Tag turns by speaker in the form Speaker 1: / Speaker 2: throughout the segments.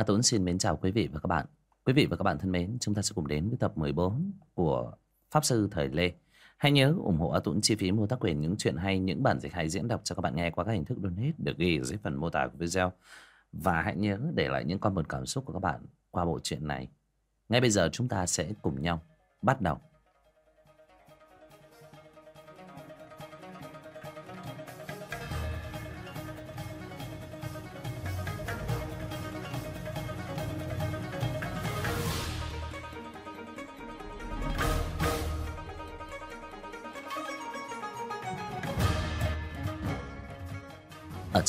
Speaker 1: A Tuấn xin mến chào quý vị và các bạn. Quý vị và các bạn thân mến, chúng ta sẽ cùng đến với tập 14 của Pháp Sư Thời Lê. Hãy nhớ ủng hộ A Tuấn chi phí mua tác quyền những chuyện hay, những bản dịch hay diễn đọc cho các bạn nghe qua các hình thức donate được ghi ở dưới phần mô tả của video. Và hãy nhớ để lại những comment cảm xúc của các bạn qua bộ truyện này. Ngay bây giờ chúng ta sẽ cùng nhau bắt đầu.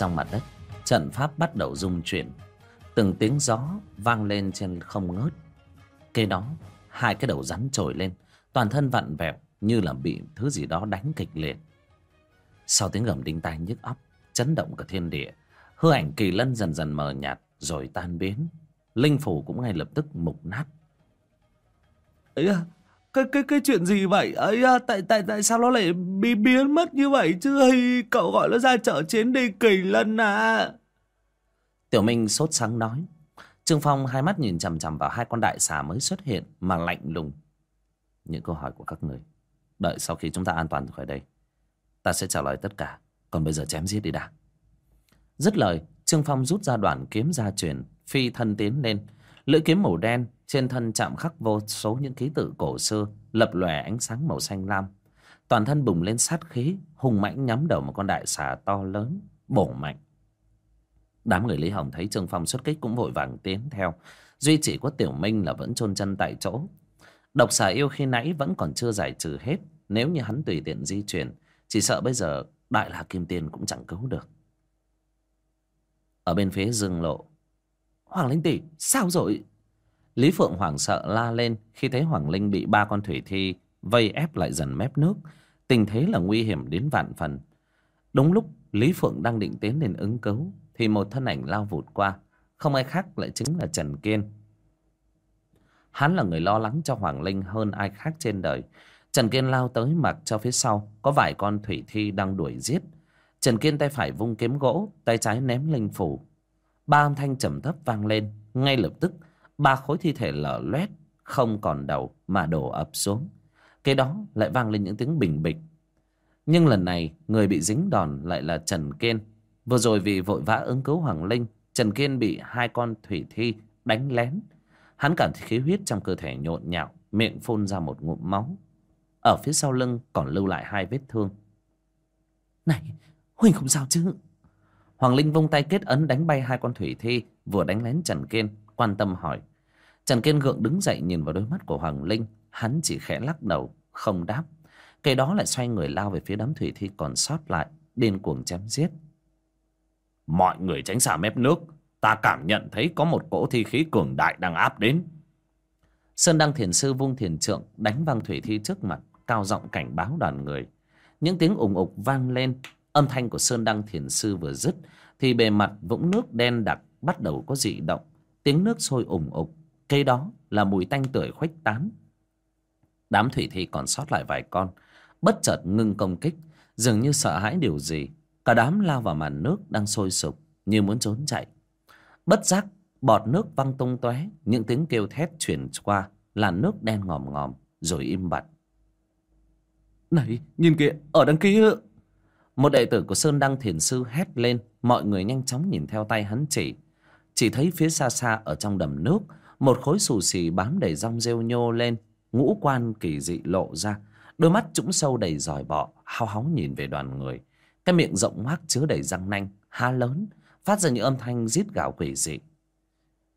Speaker 1: Trong mặt đất, trận pháp bắt đầu rung chuyển. Từng tiếng gió vang lên trên không ngớt. Kế đó, hai cái đầu rắn trồi lên, toàn thân vặn vẹo như là bị thứ gì đó đánh kịch liệt. Sau tiếng gầm đinh tai nhức óc, chấn động cả thiên địa, hư ảnh kỳ lân dần dần mờ nhạt rồi tan biến. Linh phủ cũng ngay lập tức mục nát.
Speaker 2: ấy à, cái cái cái chuyện gì vậy ấy à, tại tại tại sao nó lại bị biến mất như vậy chứ hay cậu gọi nó ra chợ chiến đi kỳ lân à
Speaker 1: Tiểu Minh sốt sáng nói. Trương Phong hai mắt nhìn chằm chằm vào hai con đại xà mới xuất hiện mà lạnh lùng. Những câu hỏi của các người. Đợi sau khi chúng ta an toàn khỏi đây. Ta sẽ trả lời tất cả. Còn bây giờ chém giết đi đã. Dứt lời, Trương Phong rút ra đoạn kiếm gia truyền, phi thân tiến lên. Lưỡi kiếm màu đen, trên thân chạm khắc vô số những ký tự cổ xưa, lập lòe ánh sáng màu xanh lam. Toàn thân bùng lên sát khí, hùng mãnh nhắm đầu một con đại xà to lớn, bổ mạnh. Đám người Lý Hồng thấy Trương Phong xuất kích cũng vội vàng tiến theo. Duy chỉ có Tiểu Minh là vẫn chôn chân tại chỗ. Độc xà yêu khi nãy vẫn còn chưa giải trừ hết. Nếu như hắn tùy tiện di chuyển, chỉ sợ bây giờ Đại La Kim Tiên cũng chẳng cứu được. Ở bên phía rừng lộ, Hoàng Linh tỷ, sao rồi? Lý Phượng hoảng sợ la lên khi thấy Hoàng Linh bị ba con thủy thi vây ép lại dần mép nước. Tình thế là nguy hiểm đến vạn phần. Đúng lúc Lý Phượng đang định tiến lên ứng cứu thì một thân ảnh lao vụt qua không ai khác lại chính là trần kiên hắn là người lo lắng cho hoàng linh hơn ai khác trên đời trần kiên lao tới mặc cho phía sau có vài con thủy thi đang đuổi giết trần kiên tay phải vung kiếm gỗ tay trái ném linh phủ ba âm thanh trầm thấp vang lên ngay lập tức ba khối thi thể lở loét không còn đầu mà đổ ập xuống cái đó lại vang lên những tiếng bình bịch nhưng lần này người bị dính đòn lại là trần kiên Vừa rồi vì vội vã ứng cứu Hoàng Linh, Trần Kiên bị hai con thủy thi đánh lén. Hắn cảm thấy khí huyết trong cơ thể nhộn nhạo, miệng phun ra một ngụm máu. Ở phía sau lưng còn lưu lại hai vết thương. Này, huynh không sao chứ? Hoàng Linh vung tay kết ấn đánh bay hai con thủy thi, vừa đánh lén Trần Kiên, quan tâm hỏi. Trần Kiên gượng đứng dậy nhìn vào đôi mắt của Hoàng Linh, hắn chỉ khẽ lắc đầu, không đáp. Cây đó lại xoay người lao về phía đám thủy thi còn sót lại, điên cuồng chém giết. Mọi người tránh xa mép nước Ta cảm nhận thấy có một cỗ thi khí cường đại đang áp đến Sơn Đăng Thiền Sư vung thiền trượng Đánh văng thủy thi trước mặt Cao giọng cảnh báo đoàn người Những tiếng ủng ục vang lên Âm thanh của Sơn Đăng Thiền Sư vừa dứt Thì bề mặt vũng nước đen đặc Bắt đầu có dị động Tiếng nước sôi ủng ục Cây đó là mùi tanh tưởi khuếch tán Đám thủy thi còn sót lại vài con Bất chợt ngưng công kích Dường như sợ hãi điều gì Cả đám lao vào màn nước đang sôi sục như muốn trốn chạy. Bất giác, bọt nước văng tung tóe, những tiếng kêu thét truyền qua, làn nước đen ngòm ngòm, rồi im bặt.
Speaker 2: Này, nhìn kìa, ở đằng kia.
Speaker 1: Một đệ tử của Sơn Đăng Thiền Sư hét lên, mọi người nhanh chóng nhìn theo tay hắn chỉ. Chỉ thấy phía xa xa ở trong đầm nước, một khối xù xì bám đầy rong rêu nhô lên, ngũ quan kỳ dị lộ ra, đôi mắt trũng sâu đầy giỏi bọ, hao hóng nhìn về đoàn người cái miệng rộng ngoác chứa đầy răng nanh, há lớn, phát ra những âm thanh rít gạo quỷ dị.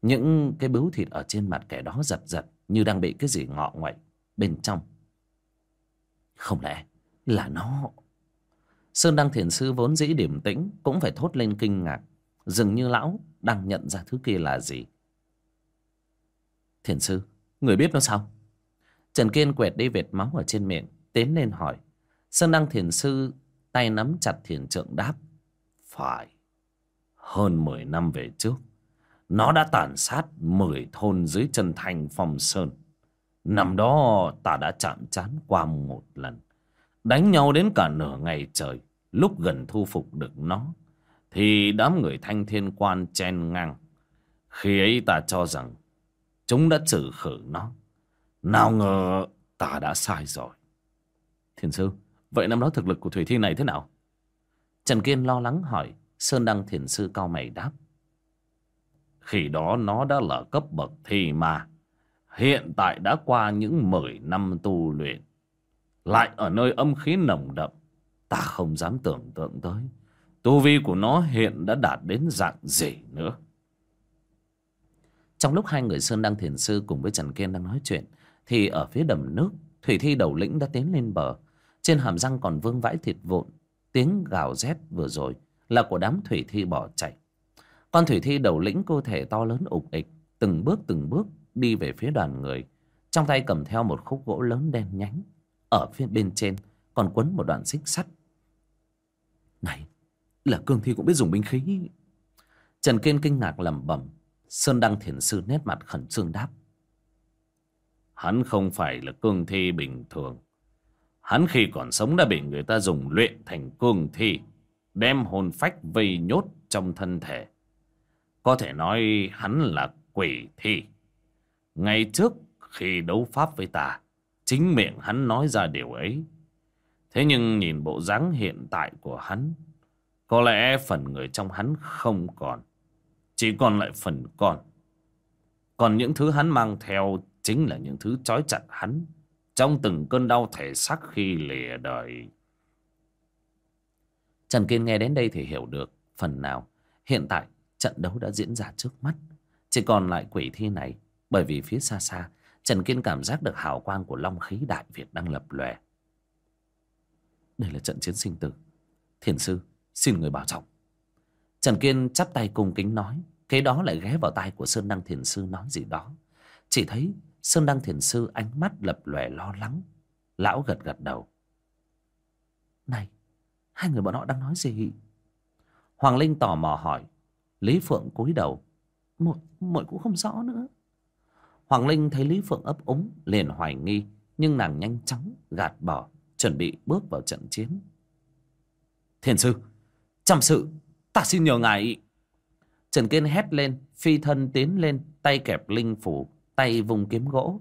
Speaker 1: Những cái bướu thịt ở trên mặt kẻ đó giật giật như đang bị cái gì ngọ ngoậy bên trong. Không lẽ là nó... Sơn Đăng Thiền Sư vốn dĩ điểm tĩnh cũng phải thốt lên kinh ngạc. Dường như lão đang nhận ra thứ kia là gì. Thiền Sư, người biết nó sao? Trần Kiên quẹt đi vệt máu ở trên miệng, tiến lên hỏi. Sơn Đăng Thiền Sư tay nắm chặt thiền trượng đáp phải hơn mười năm về trước nó đã tàn sát mười thôn dưới chân thành phong sơn năm đó ta đã chạm trán qua một lần đánh nhau đến cả nửa ngày trời lúc gần thu phục được nó thì đám người thanh thiên quan chen ngang Khi ấy ta cho rằng chúng đã trừ khử nó. Nào ngờ ta đã sai rồi.
Speaker 2: Thiền sư, vậy năm đó thực lực của thủy thi này thế nào?
Speaker 1: Trần Kiên lo lắng hỏi. Sơn Đăng Thiền sư cao mày đáp. Khi đó nó đã là cấp bậc thi mà. Hiện tại đã qua những mười năm tu luyện. Lại ở nơi âm khí nồng đậm. Ta không dám tưởng tượng tới. Tu vi của nó hiện đã đạt đến dạng gì nữa. Trong lúc hai người Sơn Đăng Thiền Sư cùng với Trần Kiên đang nói chuyện, thì ở phía đầm nước, Thủy Thi đầu lĩnh đã tiến lên bờ. Trên hàm răng còn vương vãi thịt vụn. Tiếng gào rét vừa rồi là của đám Thủy Thi bỏ chạy. Con Thủy Thi đầu lĩnh cơ thể to lớn ục ịch, từng bước từng bước đi về phía đoàn người. Trong tay cầm theo một khúc gỗ lớn đen nhánh. Ở phía bên trên còn quấn một đoạn xích sắt.
Speaker 2: Này, là cương thi cũng biết dùng binh khí.
Speaker 1: Trần Kiên kinh ngạc lẩm bẩm. Sơn Đăng Thiền Sư nét mặt khẩn trương đáp. Hắn không phải là cương thi bình thường. Hắn khi còn sống đã bị người ta dùng luyện thành cương thi, đem hồn phách vây nhốt trong thân thể. Có thể nói hắn là quỷ thi. Ngày trước khi đấu pháp với ta, chính miệng hắn nói ra điều ấy. Thế nhưng nhìn bộ dáng hiện tại của hắn, có lẽ phần người trong hắn không còn. Chỉ còn lại phần con. Còn những thứ hắn mang theo chính là những thứ trói chặt hắn trong từng cơn đau thể xác khi lìa đời. Trần Kiên nghe đến đây thì hiểu được phần nào. Hiện tại trận đấu đã diễn ra trước mắt. Chỉ còn lại quỷ thi này bởi vì phía xa xa Trần Kiên cảm giác được hào quang của Long khí Đại Việt đang lập lòe. Đây là trận chiến sinh tử. Thiền sư, xin người bảo trọng. Trần Kiên chắp tay cung kính nói. Kế đó lại ghé vào tai của Sơn Đăng Thiền sư nói gì đó. Chỉ thấy Sơn Đăng Thiền sư ánh mắt lập lòe lo lắng. Lão gật gật đầu. Này, hai người bọn họ đang nói gì? Hoàng Linh tò mò hỏi. Lý Phượng cúi đầu. Một, mội cũng không rõ nữa. Hoàng Linh thấy Lý Phượng ấp úng, liền hoài nghi. Nhưng nàng nhanh chóng gạt bỏ, chuẩn bị bước vào trận chiến. Thiền sư, chăm sự, ta xin nhờ ngài. Trần Kiên hét lên, phi thân tiến lên, tay kẹp linh phủ, tay vùng kiếm gỗ.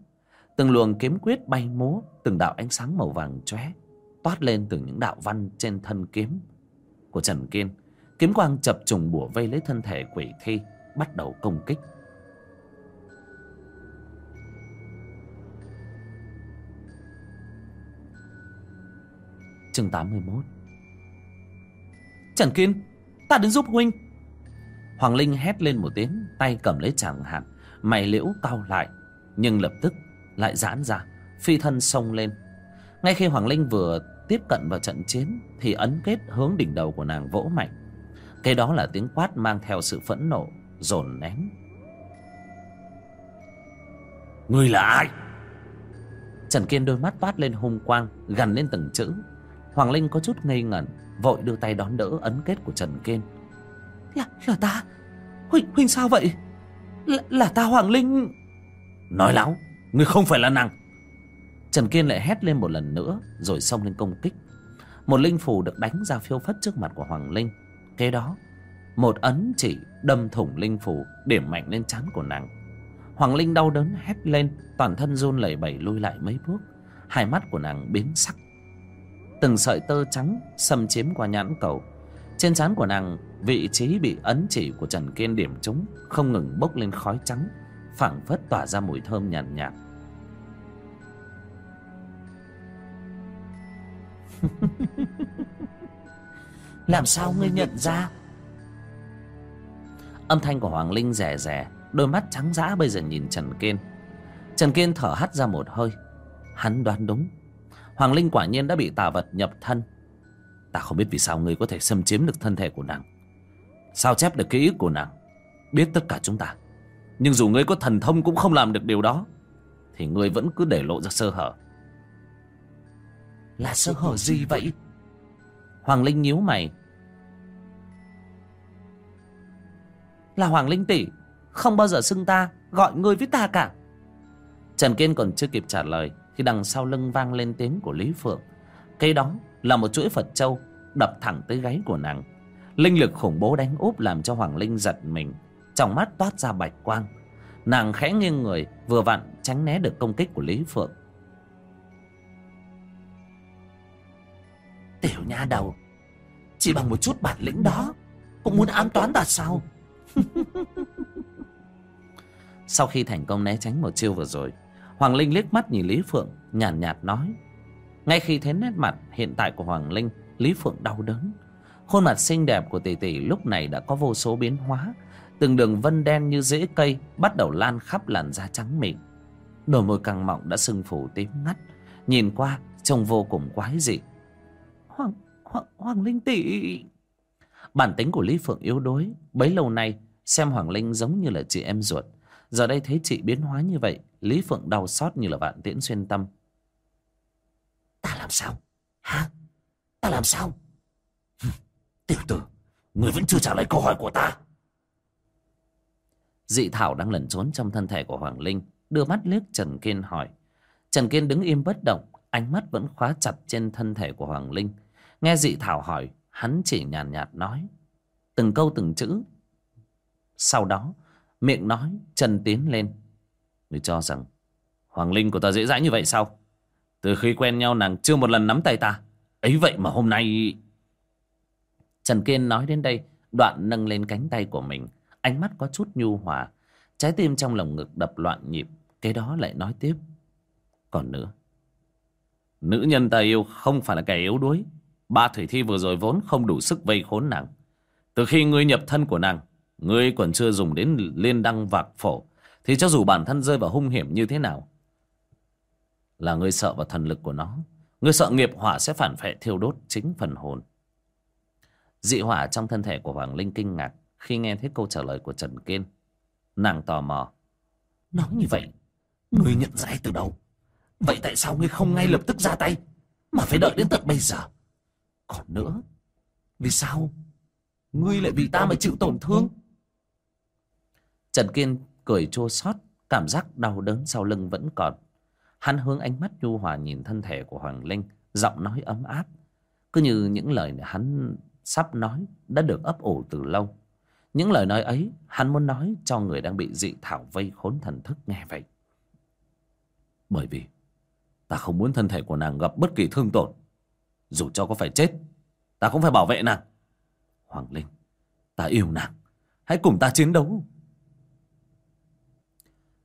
Speaker 1: Từng luồng kiếm quyết bay múa, từng đạo ánh sáng màu vàng chóe toát lên từ những đạo văn trên thân kiếm của Trần Kiên. Kiếm quang chập trùng bủa vây lấy thân thể quỷ thi, bắt đầu công kích. Chương 81 Trần Kiên, ta đến giúp huynh. Hoàng Linh hét lên một tiếng, tay cầm lấy chàng hạt, mày liễu cao lại, nhưng lập tức lại giãn ra, phi thân sông lên. Ngay khi Hoàng Linh vừa tiếp cận vào trận chiến, thì ấn kết hướng đỉnh đầu của nàng vỗ mạnh. Cái đó là tiếng quát mang theo sự phẫn nộ, dồn nén. Người là ai? Trần Kiên đôi mắt toát lên hung quang, gằn lên từng chữ. Hoàng Linh có chút ngây ngẩn, vội đưa tay đón đỡ ấn kết của Trần Kiên. Là, là ta? Huynh, Huynh sao vậy? Là, là ta Hoàng Linh... Nói láo, người không phải là nàng. Trần Kiên lại hét lên một lần nữa, rồi xông lên công kích. Một linh phù được đánh ra phiêu phất trước mặt của Hoàng Linh. Kế đó, một ấn chỉ đâm thủng linh phù, điểm mạnh lên trán của nàng. Hoàng Linh đau đớn hét lên, toàn thân run lẩy bẩy lui lại mấy bước. Hai mắt của nàng biến sắc. Từng sợi tơ trắng xâm chiếm qua nhãn cầu. Trên trán của nàng, vị trí bị ấn chỉ của Trần Kiên điểm trúng, không ngừng bốc lên khói trắng, phảng phất tỏa ra mùi thơm nhàn nhạt, nhạt. Làm sao ngươi nhận ra Âm thanh của Hoàng Linh rẻ rẻ Đôi mắt trắng dã bây giờ nhìn Trần Kiên Trần Kiên thở hắt ra một hơi Hắn đoán đúng Hoàng Linh quả nhiên đã bị tà vật nhập thân. Ta không biết vì sao ngươi có thể xâm chiếm được thân thể của nàng. Sao chép được ký ức của nàng? Biết tất cả chúng ta. Nhưng dù ngươi có thần thông cũng không làm được điều đó Thì ngươi vẫn cứ để lộ ra sơ hở. Là sơ hở gì vậy? Hoàng Linh nhíu mày. Là Hoàng Linh tỷ Không bao giờ xưng ta Gọi ngươi với ta cả. Trần Kiên còn chưa kịp trả lời Thì đằng sau lưng vang lên tiếng của Lý Phượng. Cây đó là một chuỗi Phật Châu Đập thẳng tới gáy của nàng. Linh lực khủng bố đánh úp Làm cho Hoàng Linh giật mình trong mắt toát ra bạch quang. Nàng khẽ nghiêng người vừa vặn tránh né được công kích của lý phượng. Tiểu nha đầu chỉ bằng một chút bản lĩnh đó cũng muốn ám toán ta sao? Sau khi thành công né tránh một chiêu vừa rồi hoàng linh liếc mắt nhìn lý phượng nhàn nhạt, nhạt nói. Ngay khi thấy nét mặt hiện tại của hoàng linh lý phượng đau đớn. Khuôn mặt xinh đẹp của tỷ tỷ lúc này đã có vô số biến hóa. Từng đường vân đen như rễ cây bắt đầu lan khắp làn da trắng mịn. Đôi môi căng mọng đã sưng phù tím ngắt. Nhìn qua trông vô cùng quái dị. Hoàng hoàng hoàng linh tỷ. Bản tính của lý phượng yếu đuối. Bấy lâu nay xem hoàng linh giống như là chị em ruột giờ đây thấy chị biến hóa như vậy lý phượng đau xót như là vạn tiễn xuyên tâm. Ta làm sao? Hả? Ta làm sao? Tiểu tử người vẫn chưa trả lời câu hỏi của ta. Dị thảo đang lẩn trốn trong thân thể của hoàng linh đưa mắt liếc trần kiên hỏi. Trần kiên đứng im bất động ánh mắt vẫn khóa chặt trên thân thể của hoàng linh. Nghe dị thảo hỏi hắn chỉ nhàn nhạt, nhạt nói từng câu từng chữ sau đó miệng nói, chân tiến lên. Người cho rằng, hoàng linh của ta dễ dãi như vậy sao? Từ khi quen nhau, nàng chưa một lần nắm tay ta. Ấy vậy mà hôm nay trần kiên nói đến đây, đoạn nâng lên cánh tay của mình. Ánh mắt có chút nhu hòa. Trái tim trong lồng ngực đập loạn nhịp. Cái đó lại nói tiếp. Còn nữa. Nữ nhân ta yêu không phải là kẻ yếu đuối. Ba thủy thi vừa rồi vốn không đủ sức vây khốn nàng. Từ khi ngươi nhập thân của nàng ngươi còn chưa dùng đến liên đăng vạc phổ, thì cho dù bản thân rơi vào hung hiểm như thế nào, là ngươi sợ vào thần lực của nó. Ngươi sợ nghiệp hỏa sẽ phản phệ thiêu đốt chính phần hồn. Dị hỏa trong thân thể của hoàng linh kinh ngạc khi nghe thấy câu trả lời của trần kiên. Nàng tò mò. Nói như vậy, ngươi nhận ra từ đâu? Vậy tại sao ngươi không ngay lập tức ra tay, mà phải đợi đến tận bây giờ? Còn nữa, vì sao ngươi lại vì ta mà chịu tổn thương? Trần kiên cười chua xót cảm giác đau đớn sau lưng vẫn còn. Hắn hướng ánh mắt nhu hòa nhìn thân thể của hoàng linh giọng nói ấm áp. Cứ như những lời hắn sắp nói đã được ấp ủ từ lâu. Những lời nói ấy hắn muốn nói cho người đang bị dị thảo vây khốn thần thức nghe vậy. Bởi vì ta không muốn thân thể của nàng gặp bất kỳ thương tổn. Dù cho có phải chết ta cũng phải bảo vệ nàng. Hoàng linh. Ta yêu nàng. Hãy cùng ta chiến đấu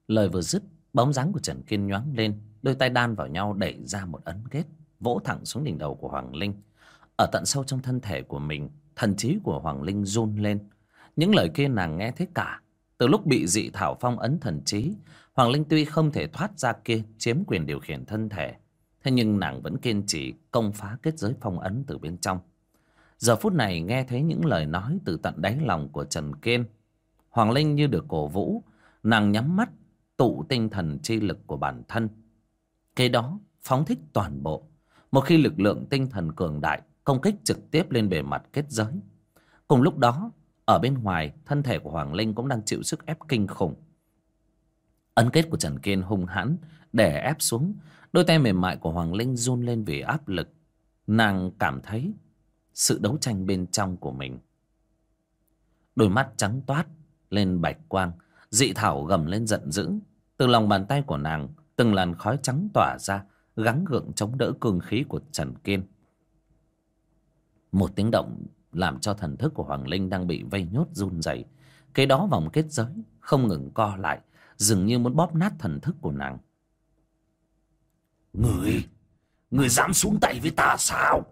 Speaker 1: lời vừa dứt, bóng dáng của trần kiên nhoáng lên, đôi tay đan vào nhau đẩy ra một ấn kết vỗ thẳng xuống đỉnh đầu của hoàng linh. Ở tận sâu trong thân thể của mình, thần trí của hoàng linh run lên. Những lời kia nàng nghe thấy cả. Từ lúc bị dị thảo phong ấn thần trí, hoàng linh tuy không thể thoát ra kia, chiếm quyền điều khiển thân thể. Thế nhưng nàng vẫn kiên trì, công phá kết giới phong ấn từ bên trong. Giờ phút này nghe thấy những lời nói từ tận đáy lòng của trần kiên. Hoàng linh như được cổ vũ, nàng nhắm mắt tụ tinh thần chi lực của bản thân. Kế đó, phóng thích toàn bộ. Một khi lực lượng tinh thần cường đại công kích trực tiếp lên bề mặt kết giới. Cùng lúc đó, ở bên ngoài, thân thể của hoàng linh cũng đang chịu sức ép kinh khủng. Ấn kết của trần kiên hung hãn, đè ép xuống. Đôi tay mềm mại của hoàng linh run lên vì áp lực. Nàng cảm thấy sự đấu tranh bên trong của mình. Đôi mắt trắng toát lên bạch quang, dị thảo gầm lên giận dữ từ lòng bàn tay của nàng từng làn khói trắng tỏa ra gắng gượng chống đỡ cương khí của trần kiên. Một tiếng động làm cho thần thức của hoàng linh đang bị vây nhốt run rẩy. Cái đó vòng kết giới không ngừng co lại dường như muốn bóp nát thần thức của nàng. Người người dám xuống tay với ta sao?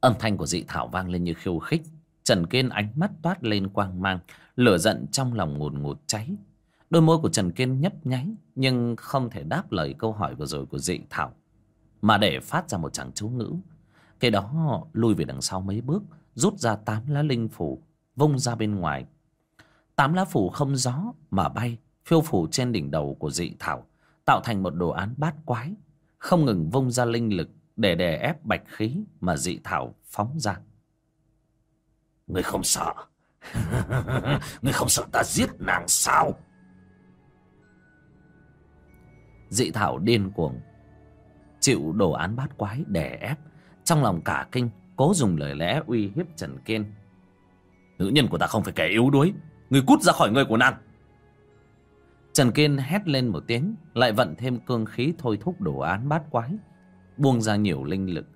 Speaker 1: Âm thanh của dị thảo vang lên như khiêu khích. Trần kiên ánh mắt toát lên quang mang lửa giận trong lòng ngùn ngụt cháy đôi môi của trần kiên nhấp nháy, nhưng không thể đáp lời câu hỏi vừa rồi của dị thảo, mà để phát ra một tràng chú ngữ. Cái đó lui về đằng sau mấy bước, rút ra tám lá linh phủ, vung ra bên ngoài. Tám lá phủ không gió mà bay, phiêu phủ trên đỉnh đầu của dị thảo, tạo thành một đồ án bát quái, không ngừng vung ra linh lực để đè ép bạch khí mà dị thảo phóng ra. Người không sợ. Người không sợ ta giết nàng sao? Dị thảo điên cuồng, chịu đồ án bát quái đè ép. Trong lòng cả kinh, cố dùng lời lẽ uy hiếp trần kiên. Nữ nhân của ta không phải kẻ yếu đuối, Người cút ra khỏi người của nàng. Trần Kiên hét lên một tiếng, Lại vận thêm cương khí thôi thúc đồ án bát quái, Buông ra nhiều linh lực.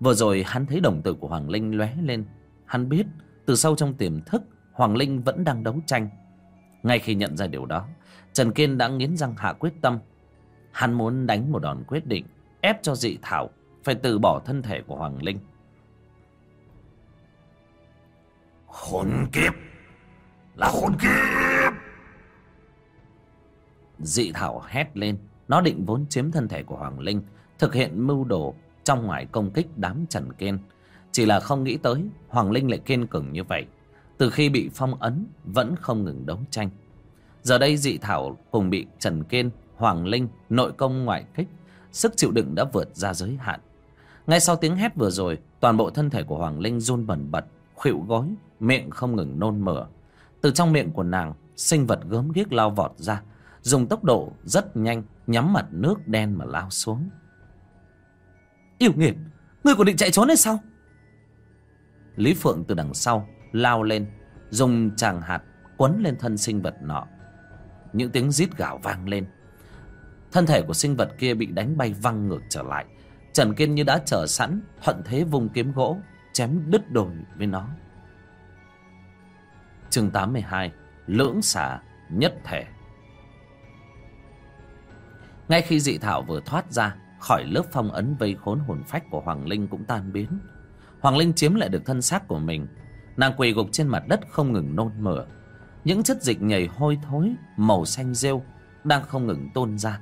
Speaker 1: Vừa rồi hắn thấy đồng tử của Hoàng Linh lóe lên. Hắn biết, từ sâu trong tiềm thức, Hoàng Linh vẫn đang đấu tranh. Ngay khi nhận ra điều đó, Trần Kiên đã nghiến răng hạ quyết tâm Hắn muốn đánh một đòn quyết định Ép cho dị thảo Phải từ bỏ thân thể của Hoàng Linh.
Speaker 3: Khốn kiếp! Là khốn kiếp!
Speaker 1: Dị thảo hét lên Nó định vốn chiếm thân thể của Hoàng Linh Thực hiện mưu đồ Trong ngoài công kích đám Trần Kiên. Chỉ là không nghĩ tới Hoàng Linh lại kiên cường như vậy. Từ khi bị phong ấn Vẫn không ngừng đấu tranh. Giờ đây dị thảo cùng bị Trần Kiên Hoàng Linh, nội công ngoại kích, Sức chịu đựng đã vượt ra giới hạn. Ngay sau tiếng hét vừa rồi, Toàn bộ thân thể của Hoàng Linh run bần bật, Khuỵu gối, Miệng không ngừng nôn mửa. Từ trong miệng của nàng, Sinh vật gớm ghiếc lao vọt ra, Dùng tốc độ rất nhanh, Nhắm mặt nước đen mà lao xuống. Yêu nghiệt, Ngươi còn định chạy trốn hay sao? Lý Phượng từ đằng sau, Lao lên, Dùng tràng hạt quấn lên thân sinh vật nọ. Những tiếng rít gào vang lên Thân thể của sinh vật kia bị đánh bay văng ngược trở lại. Trần Kiên như đã chờ sẵn, Thuận thế vùng kiếm gỗ, Chém đứt đồi với nó. Chương 82 Lưỡng xả nhất thể. Ngay khi dị thảo vừa thoát ra, Khỏi lớp phong ấn vây khốn hồn phách của Hoàng Linh cũng tan biến. Hoàng Linh chiếm lại được thân xác của mình. Nàng quỳ gục trên mặt đất không ngừng nôn mửa. Những chất dịch nhầy hôi thối, Màu xanh rêu Đang không ngừng tôn ra.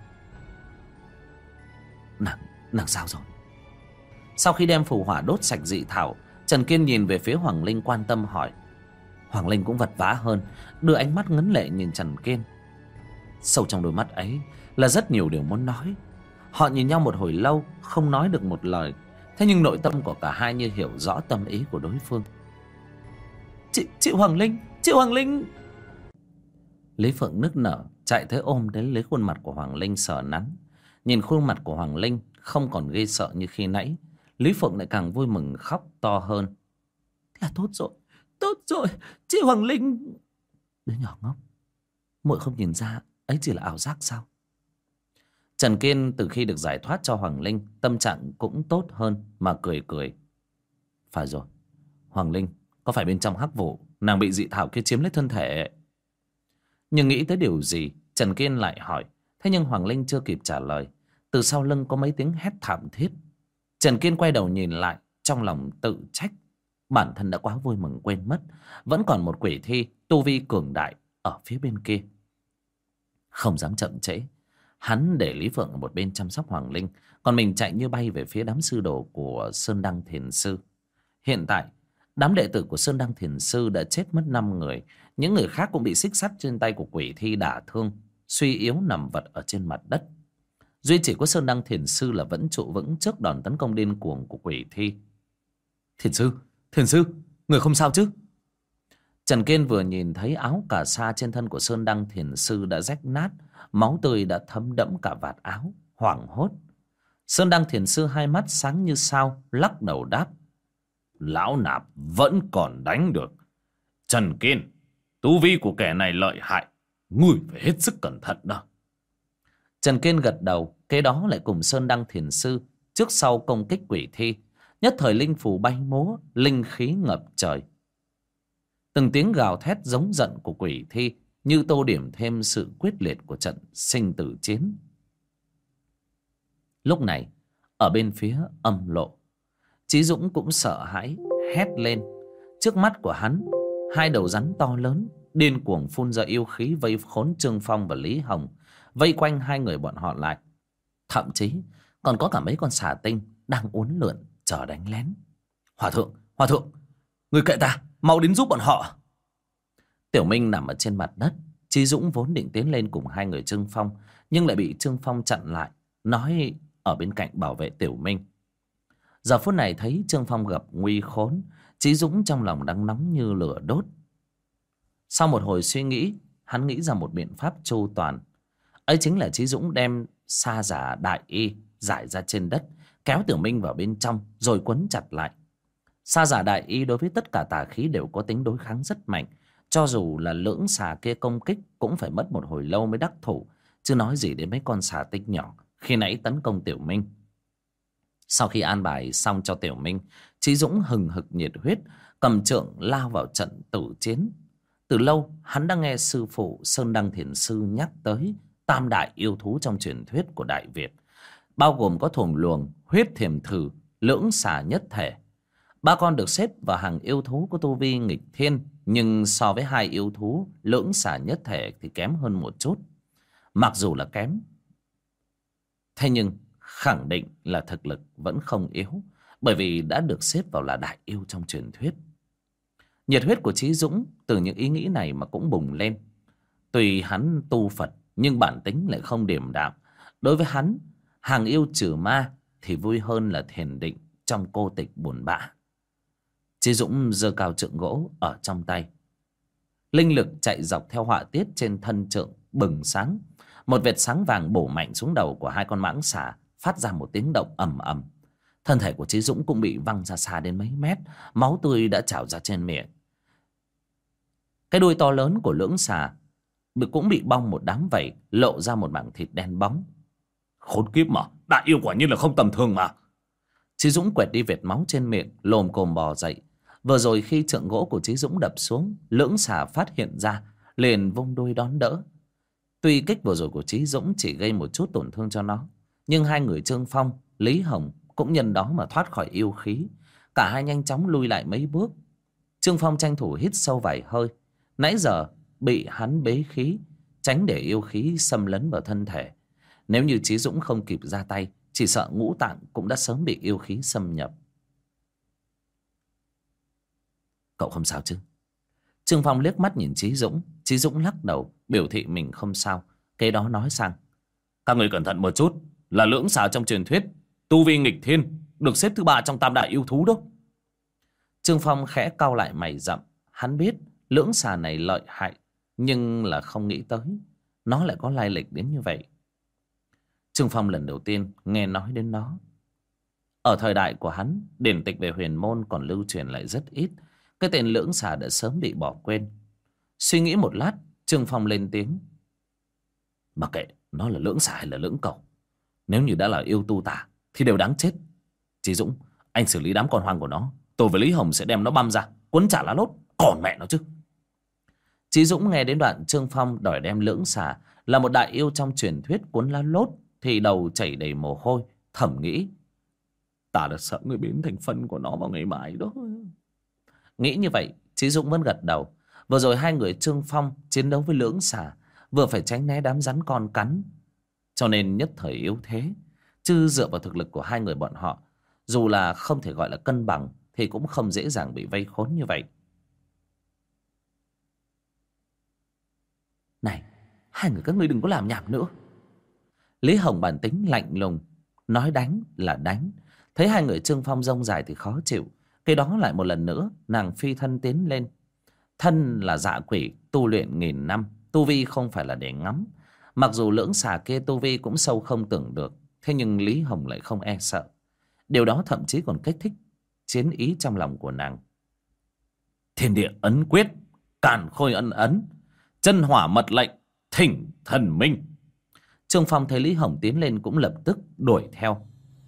Speaker 1: Nàng, nàng sao rồi? Sau khi đem phù hỏa đốt sạch dị thảo Trần Kiên nhìn về phía Hoàng Linh quan tâm hỏi. Hoàng Linh cũng vật vã hơn Đưa ánh mắt ngấn lệ nhìn Trần Kiên. Sâu trong đôi mắt ấy Là rất nhiều điều muốn nói. Họ nhìn nhau một hồi lâu Không nói được một lời. Thế nhưng nội tâm của cả hai như hiểu rõ tâm ý của đối phương. Chị, chị Hoàng Linh Chị Hoàng Linh! Lý Phượng nức nở Chạy tới ôm đến lấy khuôn mặt của Hoàng Linh sờ nắn. Nhìn khuôn mặt của Hoàng Linh Không còn gây sợ như khi nãy Lý Phượng lại càng vui mừng khóc to hơn. Là tốt rồi Tốt rồi Chị Hoàng Linh. Đứa nhỏ ngốc muội không nhìn ra ấy chỉ là ảo giác sao? Trần Kiên từ khi được giải thoát cho Hoàng Linh Tâm trạng cũng tốt hơn Mà cười cười. Phải rồi Hoàng Linh có phải bên trong hắc vụ Nàng bị dị thảo kia chiếm lấy thân thể? Nhưng nghĩ tới điều gì Trần Kiên lại hỏi. Thế nhưng Hoàng Linh chưa kịp trả lời từ sau lưng có mấy tiếng hét thảm thiết. Trần Kiên quay đầu nhìn lại, Trong lòng tự trách. Bản thân đã quá vui mừng quên mất, Vẫn còn một quỷ thi Tu vi cường đại Ở phía bên kia. Không dám chậm trễ, Hắn để Lý Phượng ở một bên chăm sóc Hoàng Linh, Còn mình chạy như bay về phía đám sư đồ của Sơn Đăng Thiền Sư. Hiện tại, Đám đệ tử của Sơn Đăng Thiền Sư đã chết mất 5 người, Những người khác cũng bị xích sắt trên tay của quỷ thi đả thương, Suy yếu nằm vật ở trên mặt đất. Duy chỉ có Sơn Đăng Thiền Sư là vẫn trụ vững trước đòn tấn công điên cuồng của quỷ thi. Thiền Sư, Thiền Sư, người không sao chứ? Trần Kiên vừa nhìn thấy áo cà sa trên thân của Sơn Đăng Thiền Sư đã rách nát Máu tươi đã thấm đẫm cả vạt áo Hoảng hốt. Sơn Đăng Thiền Sư hai mắt sáng như sao Lắc đầu đáp Lão nạp vẫn còn đánh được. Trần Kiên Tu vi của kẻ này lợi hại Ngươi phải hết sức cẩn thận đó. Trần Kiên gật đầu, Kế đó lại cùng Sơn Đăng Thiền Sư Trước sau công kích quỷ thi. Nhất thời linh phù bay múa, Linh khí ngập trời. Từng tiếng gào thét giống giận của quỷ thi, Như tô điểm thêm sự quyết liệt của trận sinh tử chiến. Lúc này, Ở bên phía âm lộ, Chí Dũng cũng sợ hãi, Hét lên. Trước mắt của hắn, Hai đầu rắn to lớn Điên cuồng phun ra yêu khí vây khốn Trương Phong và Lý Hồng Vây quanh hai người bọn họ lại. Thậm chí còn có cả mấy con xà tinh Đang uốn lượn chờ đánh lén. Hòa thượng, hòa thượng Người kệ ta, mau đến giúp bọn họ. Tiểu Minh nằm ở trên mặt đất Chí Dũng vốn định tiến lên cùng hai người Trương Phong Nhưng lại bị Trương Phong chặn lại Nói ở bên cạnh bảo vệ Tiểu Minh. Giờ phút này thấy Trương Phong gặp nguy khốn Chí Dũng trong lòng đang nóng như lửa đốt. Sau một hồi suy nghĩ Hắn nghĩ ra một biện pháp chu toàn ấy chính là Chí Dũng đem sa giả đại y giải ra trên đất kéo Tiểu Minh vào bên trong rồi quấn chặt lại Sa giả đại y đối với tất cả tà khí đều có tính đối kháng rất mạnh. Cho dù là lưỡng xà kia công kích cũng phải mất một hồi lâu mới đắc thủ. Chứ nói gì đến mấy con xà tinh nhỏ khi nãy tấn công Tiểu Minh. Sau khi an bài xong cho Tiểu Minh, Chí Dũng hừng hực nhiệt huyết, cầm trượng lao vào trận tử chiến. Từ lâu, hắn đã nghe sư phụ Sơn Đăng Thiền Sư nhắc tới tam đại yêu thú trong truyền thuyết của Đại Việt. Bao gồm có thùng luồng, huyết thiềm thử, lưỡng xà nhất thể. Ba con được xếp vào hàng yêu thú của Tu Vi nghịch thiên, nhưng so với hai yêu thú, lưỡng xà nhất thể thì kém hơn một chút. Mặc dù là kém, thế nhưng khẳng định là thực lực vẫn không yếu, bởi vì đã được xếp vào là đại yêu trong truyền thuyết. Nhiệt huyết của Trí Dũng từ những ý nghĩ này mà cũng bùng lên. Tùy hắn tu Phật nhưng bản tính lại không điềm đạm. Đối với hắn, hàng yêu trừ ma thì vui hơn là thiền định trong cô tịch buồn bã. Chí Dũng giơ cao trượng gỗ ở trong tay. Linh lực chạy dọc theo họa tiết trên thân trượng bừng sáng. Một vệt sáng vàng bổ mạnh xuống đầu của hai con mãng xà phát ra một tiếng động ầm ầm. Thân thể của Chí Dũng cũng bị văng ra xa đến mấy mét, máu tươi đã trào ra trên miệng. Cái đuôi to lớn của lưỡng xà cũng bị bong một đám vảy, lộ ra một mảng thịt đen bóng.
Speaker 3: Khốn kiếp mà, đại yêu quả nhiên là không tầm thường mà.
Speaker 1: Chí Dũng quẹt đi vệt máu trên miệng, lồm cồm bò dậy. Vừa rồi khi trượng gỗ của Chí Dũng đập xuống, lưỡng xà phát hiện ra, liền vung đuôi đón đỡ. Tuy kích vừa rồi của Chí Dũng chỉ gây một chút tổn thương cho nó, nhưng hai người Trương Phong, Lý Hồng cũng nhân đó mà thoát khỏi yêu khí. Cả hai nhanh chóng lui lại mấy bước. Trương Phong tranh thủ hít sâu vài hơi. Nãy giờ bị hắn bế khí, tránh để yêu khí xâm lấn vào thân thể. Nếu như Chí Dũng không kịp ra tay, chỉ sợ ngũ tạng cũng đã sớm bị yêu khí xâm nhập. Cậu không sao chứ? Trương Phong liếc mắt nhìn Chí Dũng, Chí Dũng lắc đầu, biểu thị mình không sao. Kế đó nói sang.
Speaker 3: Các người cẩn thận một chút, là lưỡng xà trong truyền thuyết, tu vi nghịch thiên, được xếp thứ ba trong tam đại yêu thú đó.
Speaker 1: Trương Phong khẽ cau lại mày rậm, hắn biết lưỡng xà này lợi hại, nhưng là không nghĩ tới, nó lại có lai lịch đến như vậy. Trương Phong lần đầu tiên nghe nói đến nó. Ở thời đại của hắn, điển tịch về huyền môn còn lưu truyền lại rất ít. Cái tên lưỡng xà đã sớm bị bỏ quên. Suy nghĩ một lát, Trương Phong lên tiếng.
Speaker 3: Mặc kệ nó là lưỡng xà hay là lưỡng cầu. Nếu như đã là yêu tu tả thì đều đáng chết. Chí Dũng, anh xử lý đám con hoang của nó. Tôi với Lý Hồng sẽ đem nó băm ra, quấn trả lá lốt. Còn mẹ nó chứ.
Speaker 1: Chí Dũng nghe đến đoạn Trương Phong đòi đem lưỡng xà là một đại yêu trong truyền thuyết cuốn lá lốt thì đầu chảy đầy mồ hôi, thầm nghĩ.
Speaker 2: Ta đã sợ người biến thành phân của nó vào ngày mai đó.
Speaker 1: Nghĩ như vậy, Chí Dũng vẫn gật đầu. Vừa rồi hai người Trương Phong chiến đấu với lưỡng xà, vừa phải tránh né đám rắn con cắn. Cho nên nhất thời yếu thế. Chứ dựa vào thực lực của hai người bọn họ, dù là không thể gọi là cân bằng, thì cũng không dễ dàng bị vây khốn như vậy. Này, hai người các ngươi đừng có làm nhảm nữa. Lý Hồng bản tính lạnh lùng, nói đánh là đánh. Thấy hai người Trương Phong rông dài thì khó chịu. Cái đó lại một lần nữa, nàng phi thân tiến lên. Thân là dạ quỷ, tu luyện nghìn năm, tu vi không phải là để ngắm. Mặc dù lưỡng xà kia tu vi cũng sâu không tưởng được, thế nhưng Lý Hồng lại không e sợ. Điều đó thậm chí còn kích thích chiến ý trong lòng của nàng.
Speaker 3: Thiên địa ấn quyết, càn khôi ân ấn, chân hỏa mật lệnh, thỉnh thần minh.
Speaker 1: Trương Phong thấy Lý Hồng tiến lên cũng lập tức đuổi theo.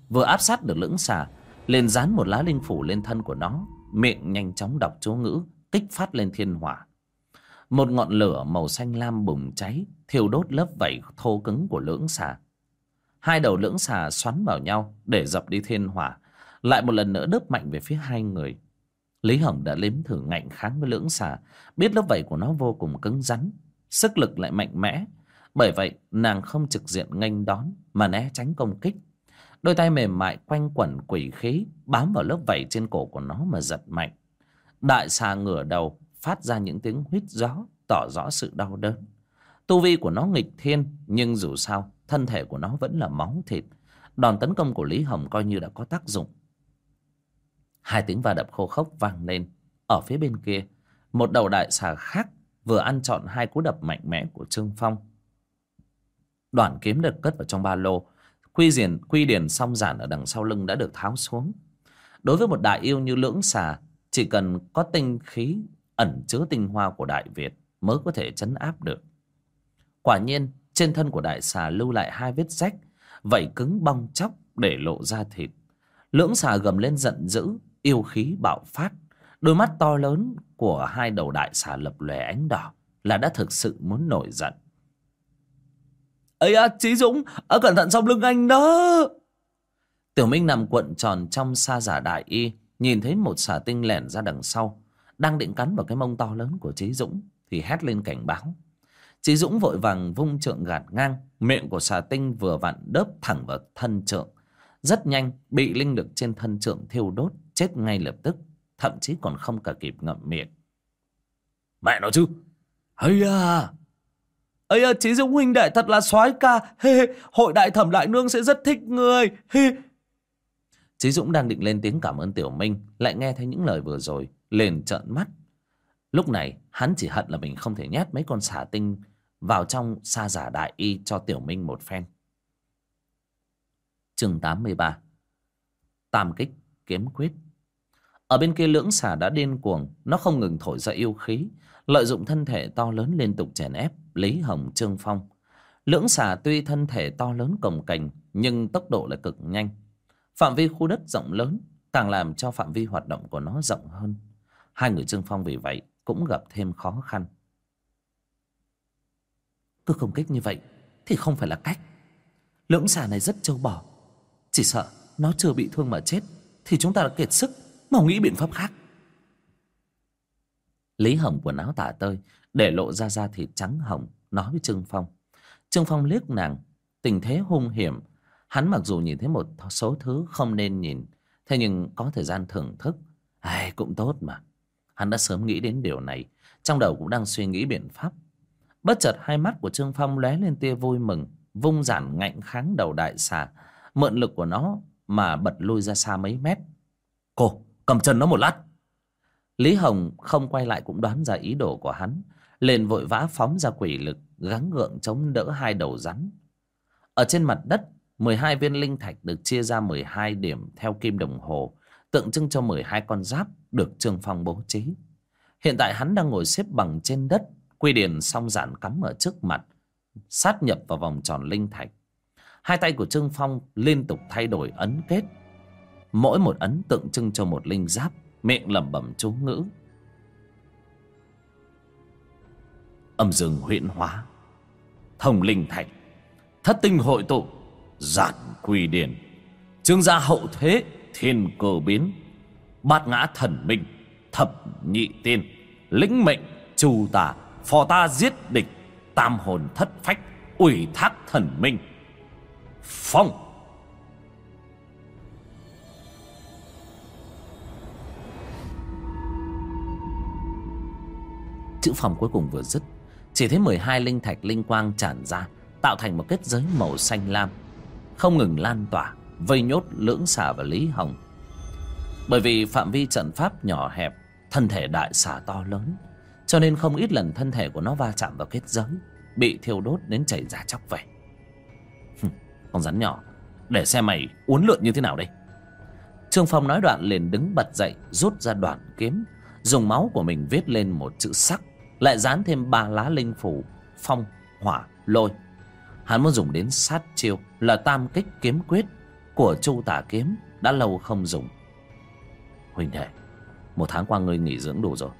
Speaker 1: Vừa áp sát được lưỡng xà, liền dán một lá linh phủ lên thân của nó, miệng nhanh chóng đọc chú ngữ, kích phát lên thiên hỏa. Một ngọn lửa màu xanh lam bùng cháy, thiêu đốt lớp vảy thô cứng của lưỡng xà. Hai đầu lưỡng xà xoắn vào nhau để dập đi thiên hỏa, lại một lần nữa đớp mạnh về phía hai người. Lý Hồng đã nếm thử ngạnh kháng với lưỡng xà, biết lớp vảy của nó vô cùng cứng rắn, sức lực lại mạnh mẽ. Bởi vậy, nàng không trực diện nghênh đón mà né tránh công kích. Đôi tay mềm mại quanh quẩn quỷ khí bám vào lớp vảy trên cổ của nó mà giật mạnh. Đại xà ngửa đầu phát ra những tiếng huýt gió tỏ rõ sự đau đớn. Tu vi của nó nghịch thiên nhưng dù sao thân thể của nó vẫn là máu thịt. Đòn tấn công của Lý Hồng coi như đã có tác dụng. Hai tiếng va đập khô khốc vang lên. Ở phía bên kia, một đầu đại xà khác vừa ăn trọn hai cú đập mạnh mẽ của Trương Phong. đoạn kiếm được cất vào trong ba lô. Quy diền, quy điển song giản ở đằng sau lưng đã được tháo xuống. đối với một đại yêu như lưỡng xà chỉ cần có tinh khí ẩn chứa tinh hoa của đại việt mới có thể chấn áp được quả nhiên trên thân của đại xà lưu lại hai vết rách vảy cứng bong chóc để lộ ra thịt lưỡng xà gầm lên giận dữ yêu khí bạo phát. Đôi mắt to lớn của hai đầu đại xà lập lòe ánh đỏ là đã thực sự muốn nổi giận.
Speaker 2: Ấy à chí dũng à, cẩn thận sau lưng anh đó.
Speaker 1: Tiểu minh nằm cuộn tròn trong sa giả đại y nhìn thấy một xà tinh lẻn ra đằng sau đang định cắn vào cái mông to lớn của Chí dũng thì hét lên cảnh báo. Chí dũng vội vàng vung trượng gạt ngang miệng của xà tinh vừa vặn đớp thẳng vào thân trượng. Rất nhanh bị linh lực trên thân trượng thiêu đốt chết ngay lập tức, thậm chí còn không cả kịp ngậm miệng.
Speaker 3: Mẹ nó chứ!
Speaker 2: Ấy à ấy à chí dũng huynh đệ thật là soái ca. Hê hê, hội đại thẩm đại nương sẽ rất thích người. Hê
Speaker 1: Chí Dũng đang định lên tiếng cảm ơn Tiểu Minh, Lại nghe thấy những lời vừa rồi, Liền trợn mắt. Lúc này, hắn chỉ hận là mình không thể nhét mấy con xà tinh Vào trong sa giả đại y cho Tiểu Minh một phen. Chương 83 Tam kích, kiếm quyết. Ở bên kia lưỡng xà đã điên cuồng, Nó không ngừng thổi ra yêu khí, Lợi dụng thân thể to lớn liên tục chèn ép, Lý Hồng, Trương Phong Lưỡng xà tuy thân thể to lớn cồng cành, Nhưng tốc độ lại cực nhanh Phạm vi khu đất rộng lớn, càng làm cho phạm vi hoạt động của nó rộng hơn. Hai người Trương Phong vì vậy cũng gặp thêm khó khăn. Cứ công kích như vậy thì không phải là cách. Lưỡng xà này rất trâu bò. Chỉ sợ nó chưa bị thương mà chết thì chúng ta đã kiệt sức. Mau nghĩ biện pháp khác. Lý Hồng quần áo tả tơi, để lộ ra da thịt trắng hồng, nói với Trương Phong. Trương Phong liếc nàng, tình thế hung hiểm. Hắn mặc dù nhìn thấy một số thứ không nên nhìn, Thế nhưng có thời gian thưởng thức. Ai, cũng tốt mà. Hắn đã sớm nghĩ đến điều này, Trong đầu cũng đang suy nghĩ biện pháp. Bất chợt hai mắt của Trương Phong lóe lên tia vui mừng, Vung giản ngạnh kháng đầu đại xà, Mượn lực của nó Mà bật lui ra xa mấy mét.
Speaker 3: Cô! Cầm chân nó một lát
Speaker 1: Lý Hồng không quay lại cũng đoán ra ý đồ của hắn liền vội vã phóng ra quỷ lực gắng gượng chống đỡ hai đầu rắn ở trên mặt đất 12 viên linh thạch được chia ra 12 điểm theo kim đồng hồ, tượng trưng cho 12 con giáp được Trương Phong bố trí. Hiện tại hắn đang ngồi xếp bằng trên đất, quy điền song giản cắm ở trước mặt, sát nhập vào vòng tròn linh thạch. Hai tay của Trương Phong liên tục thay đổi ấn kết. Mỗi một ấn tượng trưng cho một linh giáp, miệng lẩm bẩm chú ngữ.
Speaker 3: Âm dương huyện hóa, thông linh thạch, thất tinh hội tụ, giản quỳ điển. Trương gia hậu thế thiên cơ biến. Bát ngã thần minh thập nhị tiên. Lĩnh mệnh trù tà phò ta giết địch. Tam hồn thất phách ủy thác thần minh. Phong.
Speaker 1: Chữ phòng cuối cùng vừa dứt. Chỉ thấy 12 linh thạch linh quang tràn ra, tạo thành một kết giới màu xanh lam, không ngừng lan tỏa, vây nhốt lưỡng xà và lý hồng. Bởi vì phạm vi trận pháp nhỏ hẹp, thân thể đại xà to lớn, cho nên không ít lần thân thể của nó va chạm vào kết giới, bị thiêu đốt đến chảy ra chóc vậy con rắn nhỏ, để xem mày uốn lượn như thế nào đây. Trương phong nói đoạn liền đứng bật dậy, rút ra đoạn kiếm, dùng máu của mình viết lên một chữ sắc lại dán thêm ba lá linh phủ, phong, hỏa, lôi. Hắn muốn dùng đến sát chiêu là tam kích kiếm quyết của chu tả kiếm đã lâu không dùng. Huynh đệ, một tháng qua ngươi nghỉ dưỡng đủ rồi.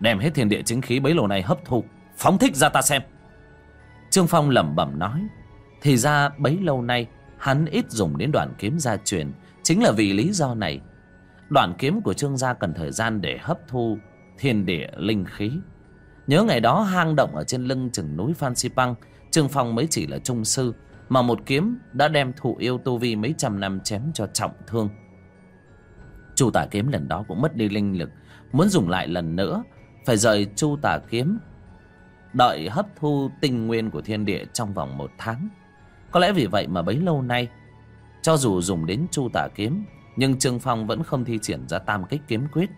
Speaker 1: Đem hết thiên địa chính khí bấy lâu này hấp thu, phóng thích ra ta xem. Trương phong lẩm bẩm nói, thì ra bấy lâu nay hắn ít dùng đến đoạn kiếm gia truyền, chính là vì lý do này. Đoạn kiếm của trương gia cần thời gian để hấp thu thiên địa linh khí nhớ ngày đó hang động ở trên lưng chừng núi phan xipang trương phong mới chỉ là trung sư, mà một kiếm đã đem thụ yêu tu vi mấy trăm năm chém cho trọng thương. Chu tả kiếm lần đó cũng mất đi linh lực, muốn dùng lại lần nữa, phải rời chu tả kiếm, đợi hấp thu tinh nguyên của thiên địa trong vòng một tháng. Có lẽ vì vậy mà bấy lâu nay, cho dù dùng đến chu tả kiếm, nhưng trương phong vẫn không thi triển ra tam kích kiếm quyết.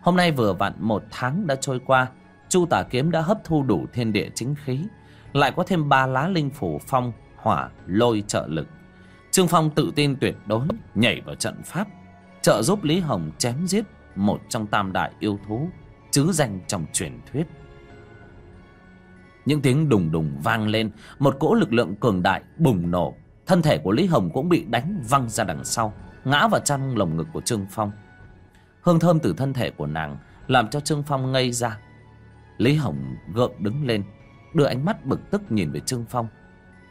Speaker 1: Hôm nay vừa vặn một tháng đã trôi qua chu tả kiếm đã hấp thu đủ thiên địa chính khí, lại có thêm ba lá linh phủ phong, hỏa, lôi trợ lực. Trương phong tự tin tuyệt đối, nhảy vào trận pháp, trợ giúp lý hồng chém giết một trong tam đại yêu thú, chứ danh trong truyền thuyết. Những tiếng đùng đùng vang lên, một cỗ lực lượng cường đại bùng nổ. Thân thể của lý hồng cũng bị đánh văng ra đằng sau, ngã vào trong lồng ngực của trương phong. Hương thơm từ thân thể của nàng làm cho trương phong ngây ra lý hồng gượng đứng lên đưa ánh mắt bực tức nhìn về trương phong.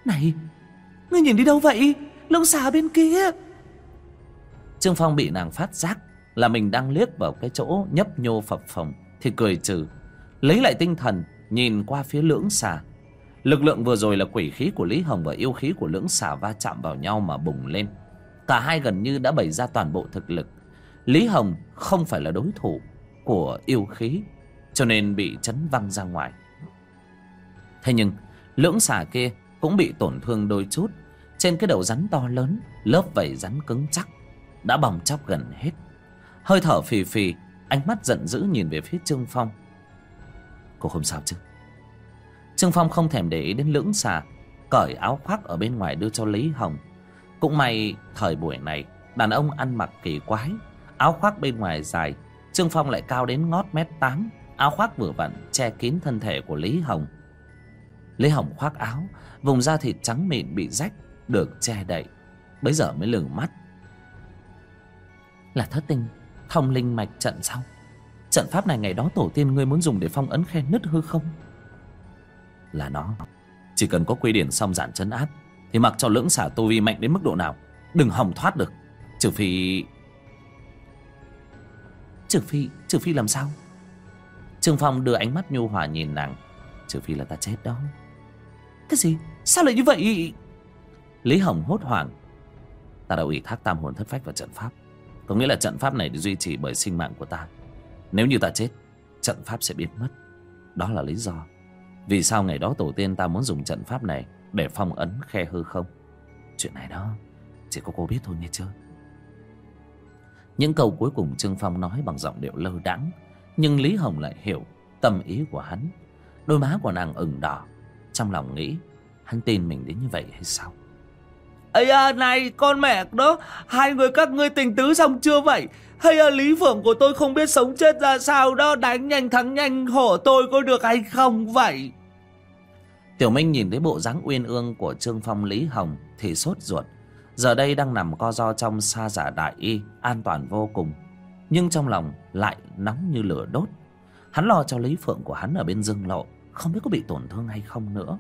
Speaker 2: Này ngươi nhìn đi đâu vậy? Lông xà bên kia.
Speaker 1: Trương phong bị nàng phát giác là mình đang liếc vào cái chỗ nhấp nhô phập phồng thì cười trừ lấy lại tinh thần nhìn qua phía lưỡng xà. Lực lượng vừa rồi là quỷ khí của lý hồng và yêu khí của lưỡng xà va chạm vào nhau mà bùng lên. Cả hai gần như đã bày ra toàn bộ thực lực. Lý hồng không phải là đối thủ của yêu khí cho nên bị chấn văng ra ngoài. Thế nhưng, lưỡng xà kia cũng bị tổn thương đôi chút. Trên cái đầu rắn to lớn, lớp vảy rắn cứng chắc, đã bong chóc gần hết. Hơi thở phì phì, ánh mắt giận dữ nhìn về phía trương phong. Cô không sao chứ? Trương phong không thèm để ý đến lưỡng xà, cởi áo khoác ở bên ngoài đưa cho lý hồng. Cũng may, thời buổi này, đàn ông ăn mặc kỳ quái, áo khoác bên ngoài dài, trương phong lại cao đến ngót mét tám áo khoác vừa vặn che kín thân thể của lý hồng. Lý hồng khoác áo, vùng da thịt trắng mịn bị rách, được che đậy. Bấy giờ mới lừng mắt. Là thất tinh, thông linh mạch trận xong. trận pháp này ngày đó tổ tiên ngươi muốn dùng để phong ấn khe nứt hư không? Là nó. Chỉ cần có quy điển xong giản chân áp, thì mặc cho lưỡng xả tu vi mạnh đến mức độ nào, đừng hòng thoát được. Trừ phi trừ phi trừ phi làm sao? Trương phong đưa ánh mắt nhu hòa nhìn nàng. Trừ phi là ta chết đó.
Speaker 2: Cái gì? Sao lại như vậy?
Speaker 1: Lý hồng hốt hoảng. Ta đã ủy thác tam hồn thất phách vào trận pháp. Có nghĩa là trận pháp này được duy trì bởi sinh mạng của ta. Nếu như ta chết, trận pháp sẽ biến mất. Đó là lý do. Vì sao ngày đó tổ tiên ta muốn dùng trận pháp này để phong ấn khe hư không? Chuyện này đó, chỉ có cô biết thôi nghe chưa? Những câu cuối cùng trương phong nói bằng giọng điệu lơ đãng nhưng lý hồng lại hiểu tâm ý của hắn. Đôi má của nàng ửng đỏ. Trong lòng nghĩ hắn tin mình đến như vậy hay sao?
Speaker 2: Ấy à này con mẹ đó hai người các ngươi tình tứ xong chưa vậy? Hay à lý phượng của tôi không biết sống chết ra sao đó đánh nhanh thắng nhanh hổ tôi có được hay không vậy?
Speaker 1: Tiểu minh nhìn thấy bộ dáng uyên ương của trương phong lý hồng thì sốt ruột. Giờ đây đang nằm co ro trong sa giả đại y an toàn vô cùng nhưng trong lòng lại nóng như lửa đốt. Hắn lo cho lý phượng của hắn ở bên rừng lộ, không biết có bị tổn thương hay không nữa.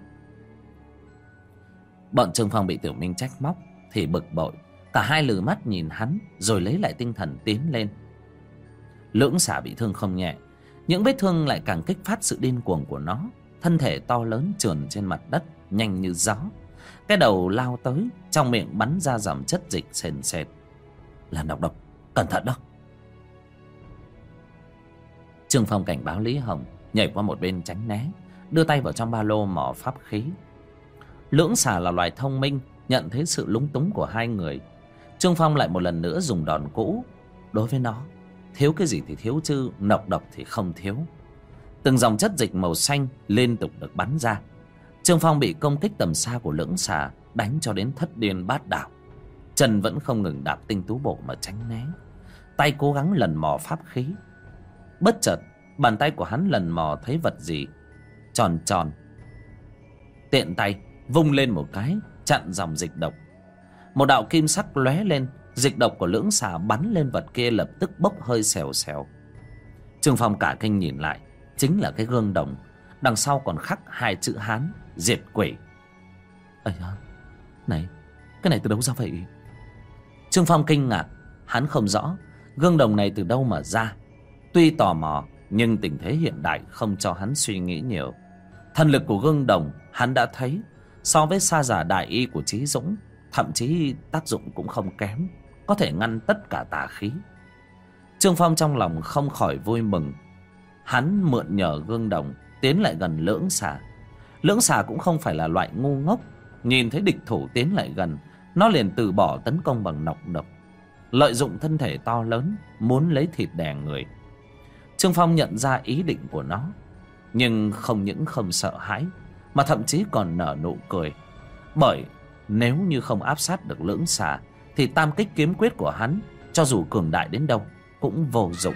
Speaker 1: Bọn trương phong bị tiểu minh trách móc thì bực bội. Cả hai lừ mắt nhìn hắn rồi lấy lại tinh thần tiến lên. Lưỡng xả bị thương không nhẹ, những vết thương lại càng kích phát sự điên cuồng của nó. Thân thể to lớn trườn trên mặt đất, nhanh như gió. Cái đầu lao tới, trong miệng bắn ra dòng chất dịch sền sệt. Là độc độc, cẩn thận đó trương phong cảnh báo lý hồng, nhảy qua một bên tránh né, đưa tay vào trong ba lô mỏ pháp khí. Lưỡng xà là loài thông minh, nhận thấy sự lúng túng của hai người. Trương phong lại một lần nữa dùng đòn cũ. Đối với nó, thiếu cái gì thì thiếu chứ, nọc độc thì không thiếu. Từng dòng chất dịch màu xanh liên tục được bắn ra. Trương phong bị công kích tầm xa của lưỡng xà, đánh cho đến thất điên bát đảo Trần vẫn không ngừng đạp tinh tú bộ mà tránh né. Tay cố gắng lần mò pháp khí bất chợt bàn tay của hắn lần mò thấy vật gì. Tròn tròn. Tiện tay vung lên một cái chặn dòng dịch độc. Một đạo kim sắc lóe lên dịch độc của lưỡng xà bắn lên vật kia lập tức bốc hơi xèo xèo. Trương phong cả kinh nhìn lại chính là cái gương đồng. Đằng sau còn khắc hai chữ hán diệt quỷ. Ây à, này cái này từ đâu ra vậy? Trương phong kinh ngạc hắn không rõ gương đồng này từ đâu mà ra tuy tò mò, nhưng tình thế hiện đại không cho hắn suy nghĩ nhiều. Thần lực của gương đồng, hắn đã thấy. So với sa giả đại y của trí dũng, thậm chí tác dụng cũng không kém, có thể ngăn tất cả tà khí. Trương phong trong lòng không khỏi vui mừng. Hắn mượn nhờ gương đồng, tiến lại gần lưỡng xà. Lưỡng xà cũng không phải là loại ngu ngốc. Nhìn thấy địch thủ tiến lại gần, nó liền từ bỏ tấn công bằng nọc độc. Lợi dụng thân thể to lớn, muốn lấy thịt đè người trương phong nhận ra ý định của nó, nhưng không những không sợ hãi, mà thậm chí còn nở nụ cười. Bởi nếu như không áp sát được lưỡng xà, thì tam kích kiếm quyết của hắn, cho dù cường đại đến đâu, cũng vô dụng.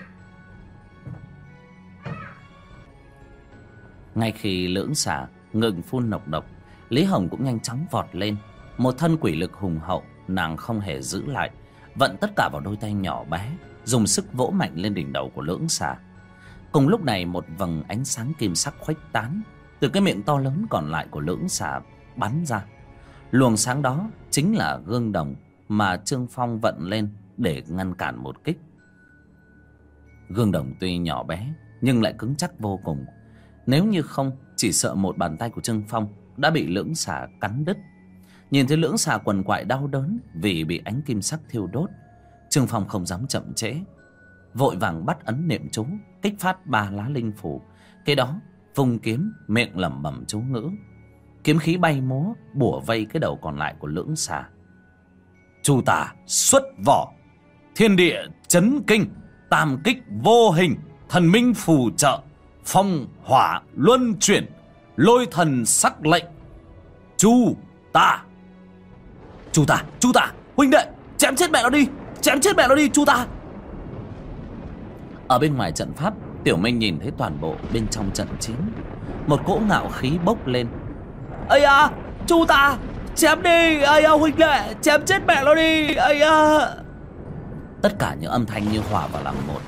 Speaker 1: Ngay khi lưỡng xà ngừng phun nọc độc lý hồng cũng nhanh chóng vọt lên. Một thân quỷ lực hùng hậu, nàng không hề giữ lại, vận tất cả vào đôi tay nhỏ bé, dùng sức vỗ mạnh lên đỉnh đầu của lưỡng xà cùng lúc này một vầng ánh sáng kim sắc khuếch tán, từ cái miệng to lớn còn lại của lưỡng xà bắn ra. Luồng sáng đó chính là gương đồng mà trương phong vận lên để ngăn cản một kích. Gương đồng tuy nhỏ bé, nhưng lại cứng chắc vô cùng. Nếu như không, chỉ sợ một bàn tay của trương phong đã bị lưỡng xà cắn đứt. Nhìn thấy lưỡng xà quần quại đau đớn vì bị ánh kim sắc thiêu đốt, trương phong không dám chậm trễ, vội vàng bắt ấn niệm chú kích phát ba lá linh phủ. Cái đó vung kiếm miệng lẩm bẩm chú ngữ. Kiếm khí bay múa, bủa vây cái đầu còn lại của lưỡng xà. Chu tả xuất vỏ, thiên địa chấn kinh, tam kích vô hình, thần minh phù trợ, phong hỏa luân chuyển, lôi thần sắc lệnh. Chu tả chu tả chu tả huynh đệ, chém chết mẹ nó đi, chém chết mẹ nó đi, chu tả ở bên ngoài trận pháp, tiểu minh nhìn thấy toàn bộ bên trong trận chiến. Một cỗ ngạo khí bốc lên.
Speaker 2: Ây à chu ta, chém đi. Ây à huynh đệ, chém chết mẹ nó đi. Ây à
Speaker 1: tất cả những âm thanh như hòa vào làm một.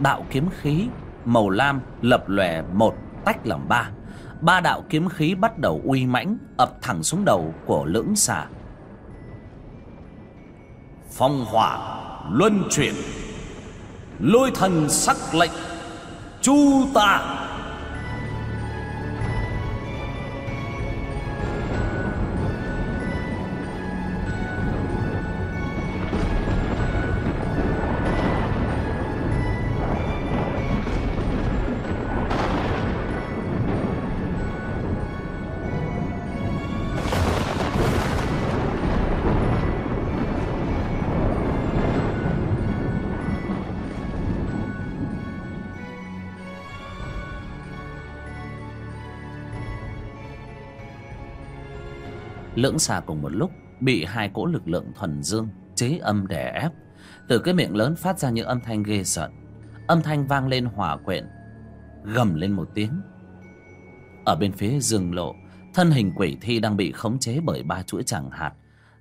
Speaker 1: Đạo kiếm khí, màu lam, lập lòe một, tách làm ba. Ba đạo kiếm khí bắt đầu uy mãnh, ập thẳng xuống đầu của lưỡng xà. Phong hỏa luân chuyển lôi thần sắc lệnh chu tà. Lưỡng xà cùng một lúc, bị hai cỗ lực lượng thuần dương chế âm đè ép. Từ cái miệng lớn phát ra những âm thanh ghê sợ, âm thanh vang lên hòa quyện, gầm lên một tiếng. Ở bên phía rừng lộ, thân hình quỷ thi đang bị khống chế bởi ba chuỗi chẳng hạt.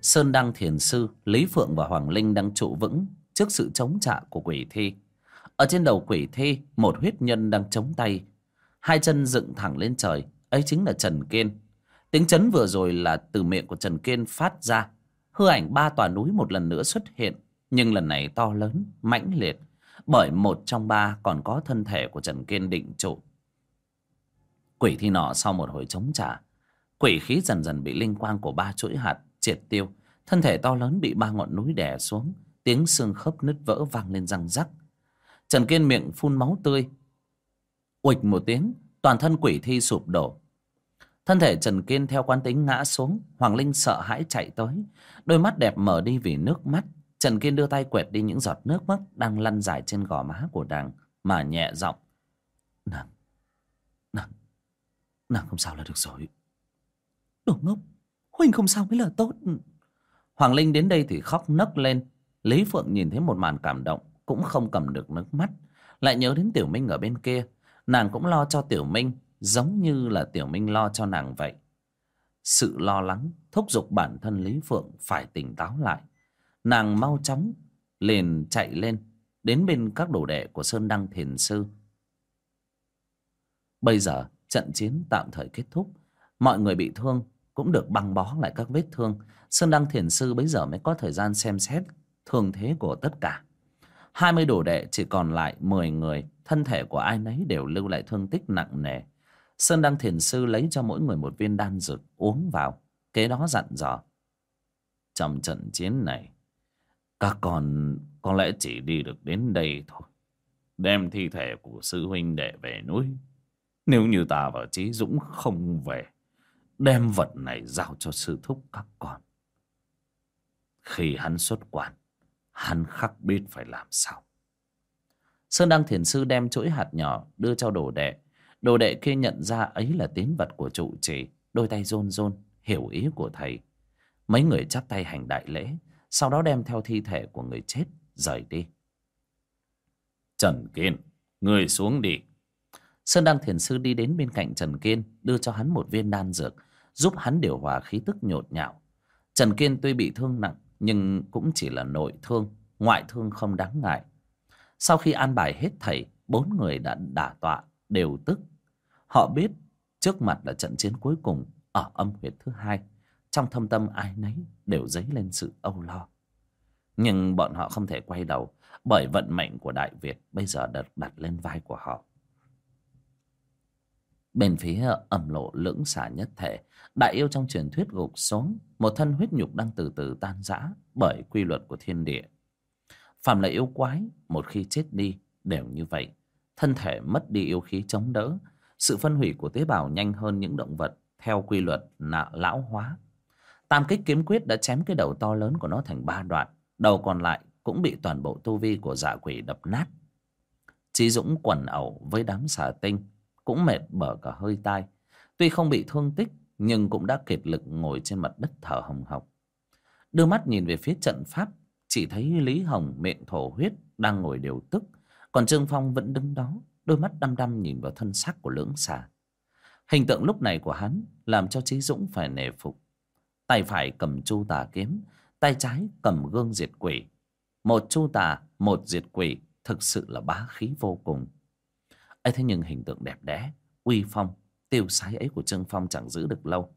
Speaker 1: Sơn đăng thiền sư, lý phượng và hoàng linh đang trụ vững trước sự chống trả của quỷ thi. Ở trên đầu quỷ thi, một huyết nhân đang chống tay, hai chân dựng thẳng lên trời, ấy chính là trần kiên. Tiếng chấn vừa rồi là từ miệng của Trần Kiên phát ra. Hư ảnh ba tòa núi một lần nữa xuất hiện. Nhưng lần này to lớn, mãnh liệt. Bởi một trong ba còn có thân thể của Trần Kiên định trụ. Quỷ thi nọ sau một hồi chống trả. Quỷ khí dần dần bị linh quang của ba chuỗi hạt triệt tiêu. Thân thể to lớn bị ba ngọn núi đè xuống. Tiếng xương khớp nứt vỡ vang lên răng rắc. Trần Kiên miệng phun máu tươi. Uịch một tiếng, toàn thân quỷ thi sụp đổ Thân thể Trần Kiên theo quán tính ngã xuống, Hoàng Linh sợ hãi chạy tới. Đôi mắt đẹp mở đi vì nước mắt. Trần Kiên đưa tay quẹt đi những giọt nước mắt Đang lăn dài trên gò má của nàng, Mà nhẹ giọng, Nàng Nàng Nàng không sao là được rồi.
Speaker 2: Đồ ngốc Huynh không sao mới là tốt.
Speaker 1: Hoàng Linh đến đây thì khóc nấc lên. Lý Phượng nhìn thấy một màn cảm động, Cũng không cầm được nước mắt. Lại nhớ đến Tiểu Minh ở bên kia. Nàng cũng lo cho Tiểu Minh giống như là Tiểu Minh lo cho nàng vậy. Sự lo lắng thúc giục bản thân Lý Phượng phải tỉnh táo lại. Nàng mau chóng liền chạy lên đến bên các đồ đệ của Sơn Đăng Thiền Sư. Bây giờ trận chiến tạm thời kết thúc. Mọi người bị thương cũng được băng bó lại các vết thương. Sơn Đăng Thiền Sư bây giờ mới có thời gian xem xét thương thế của tất cả. hai mươi đồ đệ chỉ còn lại mười người, thân thể của ai nấy đều lưu lại thương tích nặng nề. Sơn Đăng Thiền Sư lấy cho mỗi người một viên đan dược uống vào. Kế đó dặn dò. Trong trận chiến này, các con có lẽ chỉ đi được đến đây thôi. Đem thi thể của sư huynh đệ về núi. Nếu như ta và Chí Dũng không về, đem vật này giao cho sư thúc các con. Khi hắn xuất quan, hắn khắc biết phải làm sao. Sơn Đăng Thiền Sư đem chuỗi hạt nhỏ đưa cho đồ đệ Đồ đệ kia nhận ra ấy là tín vật của trụ trì, đôi tay rôn rôn, hiểu ý của thầy. Mấy người chắp tay hành đại lễ, sau đó đem theo thi thể của người chết rời đi.
Speaker 3: Trần kiên người xuống đi.
Speaker 1: Sơn đăng thiền sư đi đến bên cạnh trần kiên đưa cho hắn một viên đan dược giúp hắn điều hòa khí tức nhột nhạo. Trần kiên tuy bị thương nặng nhưng cũng chỉ là nội thương ngoại thương không đáng ngại. Sau khi an bài hết thảy bốn người đã đả tọa đều tức họ biết trước mặt là trận chiến cuối cùng ở âm huyệt thứ hai. Trong thâm tâm ai nấy đều dấy lên sự âu lo. Nhưng bọn họ không thể quay đầu bởi vận mệnh của đại việt bây giờ được đặt lên vai của họ. Bên phía ẩm lộ lưỡng xả nhất thể, đại yêu trong truyền thuyết gục xuống, một thân huyết nhục đang từ từ tan rã bởi quy luật của thiên địa. Phàm là yêu quái, một khi chết đi đều như vậy, thân thể mất đi yêu khí chống đỡ sự phân hủy của tế bào nhanh hơn những động vật theo quy luật nạ, lão hóa. Tam kích kiếm quyết đã chém cái đầu to lớn của nó thành ba đoạn, đầu còn lại cũng bị toàn bộ tu vi của dạ quỷ đập nát. Trí dũng quần ẩu với đám xà tinh, cũng mệt bở cả hơi tai. Tuy không bị thương tích, nhưng cũng đã kiệt lực ngồi trên mặt đất thở hồng hộc. Đưa mắt nhìn về phía trận pháp, chỉ thấy lý hồng miệng thổ huyết đang ngồi điều tức, còn trương phong vẫn đứng đó đôi mắt đăm đăm nhìn vào thân xác của lưỡng xà. Hình tượng lúc này của hắn làm cho trí dũng phải nể phục. Tay phải cầm chu tà kiếm, tay trái cầm gương diệt quỷ. Một chu tà, một diệt quỷ, thực sự là bá khí vô cùng. Ấy thế nhưng hình tượng đẹp đẽ, uy phong, tiêu sái ấy của trương phong chẳng giữ được lâu.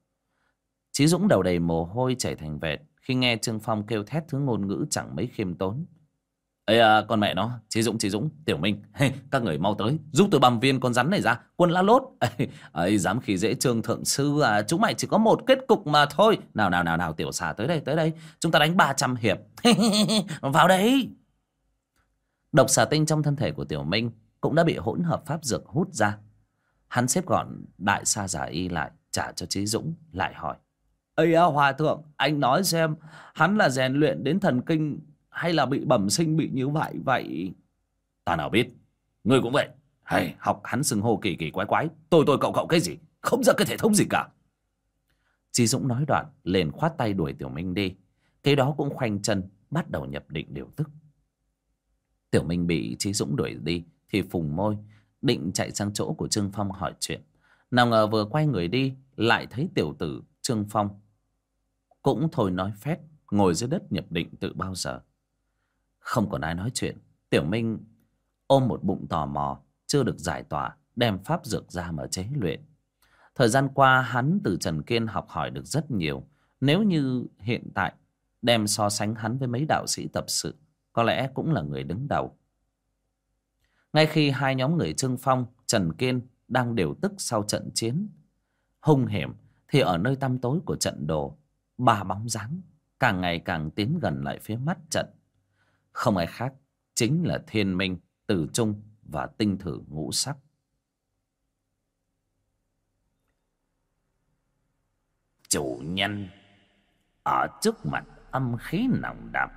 Speaker 1: Trí dũng đầu đầy mồ hôi chảy thành vệt khi nghe trương phong kêu thét thứ ngôn ngữ chẳng mấy khiêm tốn ê à, con mẹ nó trí dũng trí dũng tiểu minh hey, các người mau tới giúp tôi băm viên con rắn này ra quân lá lốt. Ấy, ấy dám khi dễ trương thượng sư à chúng mày chỉ có một kết cục mà thôi. Nào nào nào nào tiểu xà tới đây tới đây. Chúng ta đánh ba trăm hiệp. Vào đấy độc xà tinh trong thân thể của tiểu minh cũng đã bị hỗn hợp pháp dược hút ra. Hắn xếp gọn đại sa giả y lại trả cho trí dũng lại hỏi.
Speaker 2: Ây à, hòa thượng anh nói xem hắn là rèn luyện đến thần kinh hay là bị bẩm sinh, bị như vậy vậy
Speaker 3: ta nào biết? Ngươi cũng vậy. Hay, học hắn xưng hô kỳ kỳ quái quái. Tôi tôi, cậu cậu cái gì? Không ra cái thể thống gì cả.
Speaker 1: Chí dũng nói đoạn, liền khoát tay đuổi tiểu minh đi. Kế đó cũng khoanh chân, bắt đầu nhập định điều tức. Tiểu minh bị Chí dũng đuổi đi, thì phùng môi, định chạy sang chỗ của trương phong hỏi chuyện. Nào ngờ vừa quay người đi, lại thấy tiểu tử trương phong cũng thôi nói phép, ngồi dưới đất nhập định tự bao giờ không còn ai nói chuyện. Tiểu minh ôm một bụng tò mò, chưa được giải tỏa, đem pháp dược ra mà chế luyện. Thời gian qua, hắn từ trần kiên học hỏi được rất nhiều. Nếu như hiện tại đem so sánh hắn với mấy đạo sĩ tập sự, có lẽ cũng là người đứng đầu. Ngay khi hai nhóm người trương phong, trần kiên đang đều tức sau trận chiến hung hiểm, thì ở nơi tăm tối của trận đồ, ba bóng dáng càng ngày càng tiến gần lại phía mắt trận không ai khác chính là thiên minh, tử trung và tinh thử ngũ sắc.
Speaker 3: Chủ nhân, ở trước mặt âm khí nồng đậm,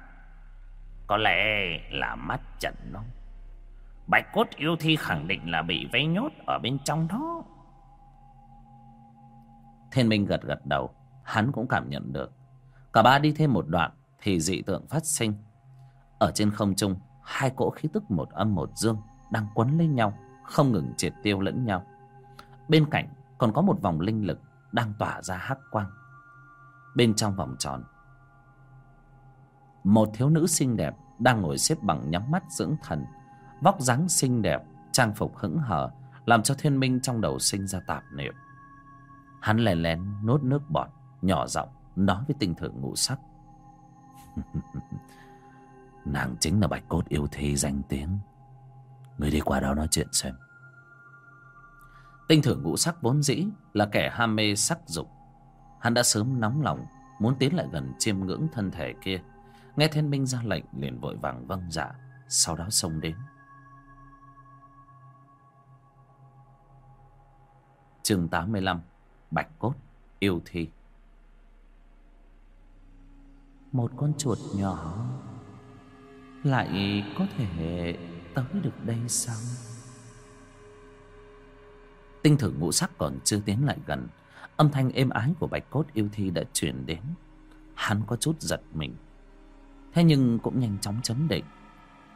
Speaker 3: có lẽ là mắt trận đó. Bạch cốt yêu thi khẳng định là bị vây nhốt ở bên trong đó.
Speaker 1: Thiên minh gật gật đầu, hắn cũng cảm nhận được. Cả ba đi thêm một đoạn thì dị tượng phát sinh ở trên không trung, hai cỗ khí tức một âm một dương đang quấn lấy nhau, không ngừng triệt tiêu lẫn nhau. Bên cạnh còn có một vòng linh lực đang tỏa ra hắc quang. Bên trong vòng tròn, một thiếu nữ xinh đẹp đang ngồi xếp bằng nhắm mắt dưỡng thần. Vóc dáng xinh đẹp, trang phục hững hờ, làm cho thiên minh trong đầu sinh ra tạp niệm. Hắn lè lén nốt nước bọt, nhỏ giọng nói với tinh thượng ngũ sắc. nàng chính là bạch cốt yêu thi danh tiếng. Người đi qua đó nói chuyện xem. Tinh thử ngũ sắc vốn dĩ là kẻ ham mê sắc dục. Hắn đã sớm nóng lòng, muốn tiến lại gần chiêm ngưỡng thân thể kia. Nghe thiên minh ra lệnh, liền vội vàng vâng dạ sau đó xông đến. Chương 85 Bạch cốt yêu thi. Một con chuột nhỏ lại có thể tới được đây sao? Tinh thử ngũ sắc còn chưa tiến lại gần. Âm thanh êm ái của bạch cốt yêu thi đã truyền đến. Hắn có chút giật mình. Thế nhưng cũng nhanh chóng chấn định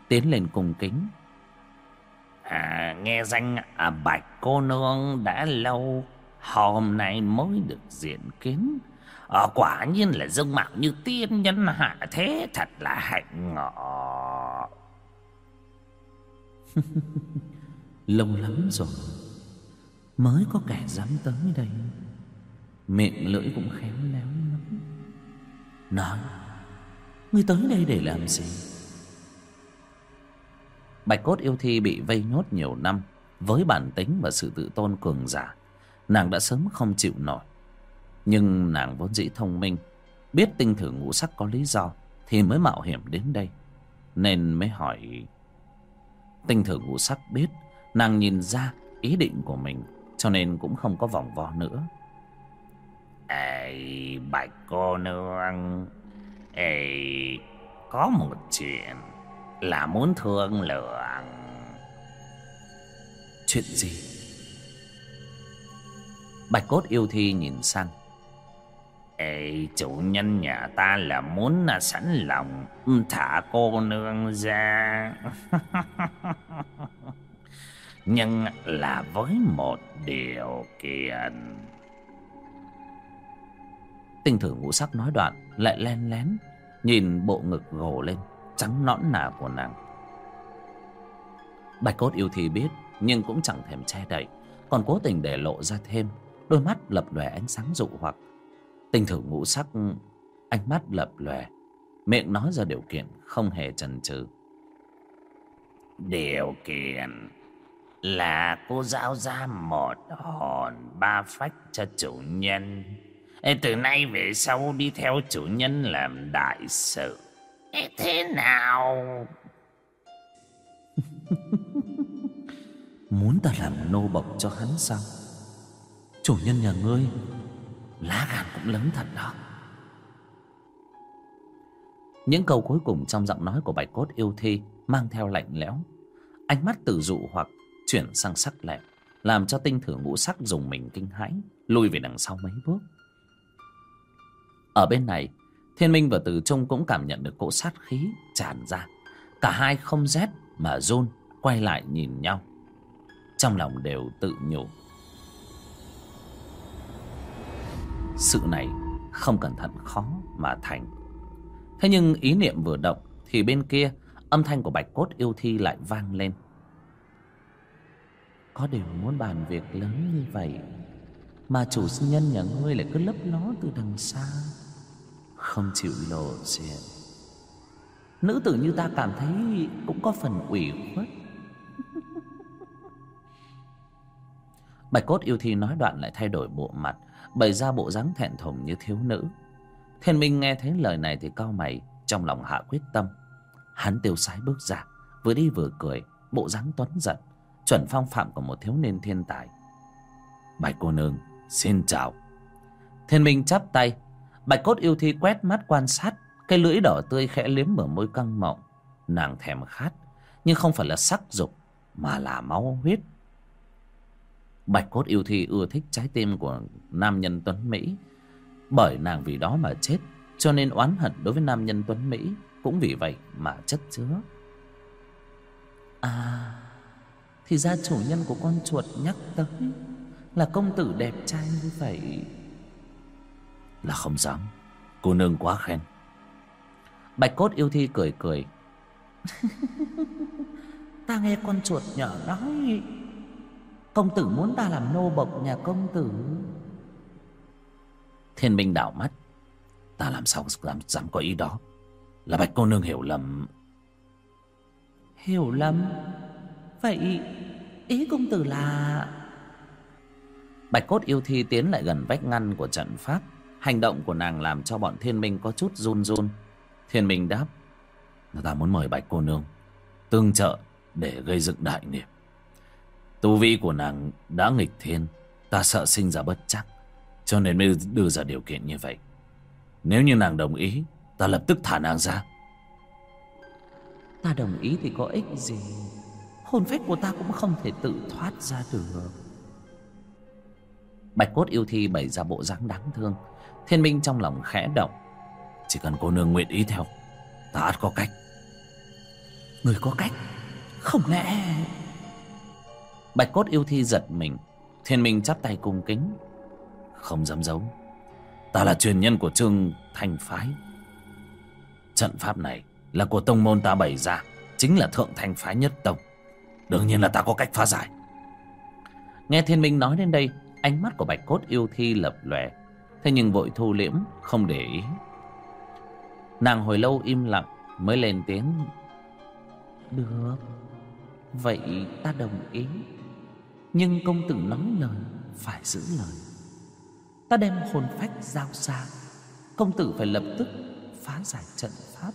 Speaker 1: tiến lên cung kính.
Speaker 3: À, nghe danh à, bạch cô nương đã lâu hôm nay mới được diện kiến à, quả nhiên là dung mạo như tiên nhân hạ thế thật là hạnh ngọ.
Speaker 1: Lâu lắm rồi mới có kẻ dám tới đây. Miệng lưỡi cũng khéo léo lắm. Nói ngươi tới đây để làm gì? Bạch cốt yêu thi bị vây nhốt nhiều năm với bản tính và sự tự tôn cường giả. Nàng đã sớm không chịu nổi nhưng nàng vốn dĩ thông minh biết tinh thử ngũ sắc có lý do thì mới mạo hiểm đến đây. Nên mới hỏi tinh thử ngũ sắc biết nàng nhìn ra ý định của mình cho nên cũng không có vòng vo nữa.
Speaker 3: Ê, bạch cô nương Ê, có một chuyện là muốn thương lượng.
Speaker 1: Chuyện gì? Bạch cốt yêu thi nhìn sang
Speaker 3: Ê, chủ nhân nhà ta là muốn là sẵn lòng thả cô nương ra. Nhưng là với một điều kiện.
Speaker 1: Tinh thử ngũ sắc nói đoạn lại len lén nhìn bộ ngực gồ lên trắng nõn nà của nàng. Bạch cốt yêu thì biết nhưng cũng chẳng thèm che đậy còn cố tình để lộ ra thêm đôi mắt lập lòe ánh sáng dụ hoặc tinh thử ngũ sắc ánh mắt lập lòe miệng nói ra điều kiện không hề chần chừ.
Speaker 3: Điều kiện là cô giao ra một hồn ba phách cho chủ nhân. Ê, từ nay về sau đi theo chủ nhân làm đại sự. Ê, thế nào?
Speaker 1: Muốn ta làm nô bộc cho hắn sao? Chủ nhân nhà ngươi lá gan cũng lớn thật đó. Những câu cuối cùng trong giọng nói của bạch cốt yêu thi mang theo lạnh lẽo. Ánh mắt từ dụ hoặc chuyển sang sắc lẹm làm cho tinh thử ngũ sắc dùng mình kinh hãi, lùi về đằng sau mấy bước. Ở bên này, thiên minh và từ trung cũng cảm nhận được cỗ sát khí tràn ra. Cả hai không rét mà run, quay lại nhìn nhau. Trong lòng đều tự nhủ. Sự này không cẩn thận khó mà thành. Thế nhưng ý niệm vừa động thì bên kia âm thanh của bạch cốt yêu thi lại vang lên. Có điều muốn bàn việc lớn như vậy mà chủ nhân nhà ngươi lại cứ lấp ló từ đằng xa, không chịu lộ diện. Nữ tử như ta cảm thấy cũng có phần ủy khuất. Bạch cốt yêu thi nói đoạn lại thay đổi bộ mặt bày ra bộ dáng thẹn thùng như thiếu nữ. Thiên minh nghe thấy lời này thì cau mày, trong lòng hạ quyết tâm. Hắn tiêu sái bước ra, vừa đi vừa cười, bộ dáng tuấn giật chuẩn phong phạm của một thiếu niên thiên tài. Bạch cô nương, xin chào. Thiên minh chắp tay, bạch cốt yêu thi quét mắt quan sát, cái lưỡi đỏ tươi khẽ liếm mở môi căng mọng. Nàng thèm khát, nhưng không phải là sắc dục, mà là máu huyết bạch cốt yêu thi ưa thích trái tim của nam nhân tuấn mỹ. Bởi nàng vì đó mà chết, cho nên oán hận đối với nam nhân tuấn mỹ cũng vì vậy mà chất chứa. À thì ra chủ nhân của con chuột nhắc tới là công tử đẹp trai như vậy.
Speaker 3: Là không dám, cô nương quá khen.
Speaker 1: Bạch cốt yêu thi cười cười. Ta nghe con chuột nhỏ nói công tử muốn ta làm nô bộc nhà công tử.
Speaker 3: Thiên minh đảo mắt. Ta làm sao dám, dám có ý đó? Là bạch cô nương hiểu lầm.
Speaker 1: Hiểu lầm? Vậy ý công tử là? Bạch cốt yêu thi tiến lại gần vách ngăn của trận pháp. Hành động của nàng làm cho bọn thiên minh có chút run run. Thiên minh đáp
Speaker 3: ta muốn mời bạch cô nương tương trợ để gây dựng đại nghiệp tu vi của nàng đã nghịch thiên ta sợ sinh ra bất chắc cho nên mới đưa ra điều kiện như vậy. Nếu như nàng đồng ý ta lập tức thả nàng ra.
Speaker 1: Ta đồng ý thì có ích gì? Hồn phách của ta cũng không thể tự thoát ra được. Bạch cốt yêu thi bày ra bộ dáng đáng thương. Thiên minh trong lòng khẽ động.
Speaker 3: Chỉ cần cô nương nguyện ý theo ta ắt có cách.
Speaker 1: Người có cách? Không lẽ Bạch cốt yêu thi giật mình. Thiên minh chắp tay cung kính. Không dám giấu. Ta là truyền nhân của trương thành phái. Trận pháp này Là của tông môn ta bày ra, Chính là thượng thành phái nhất tông. Đương nhiên là ta có cách phá giải. Nghe thiên minh nói đến đây, Ánh mắt của bạch cốt yêu thi lập lòe. Thế nhưng vội thu liễm, Không để ý. Nàng hồi lâu im lặng, Mới lên tiếng. Được. Vậy ta đồng ý. Nhưng công tử nói lời, Phải giữ lời. Ta đem hồn phách giao xa Công tử phải lập tức Phá giải trận pháp.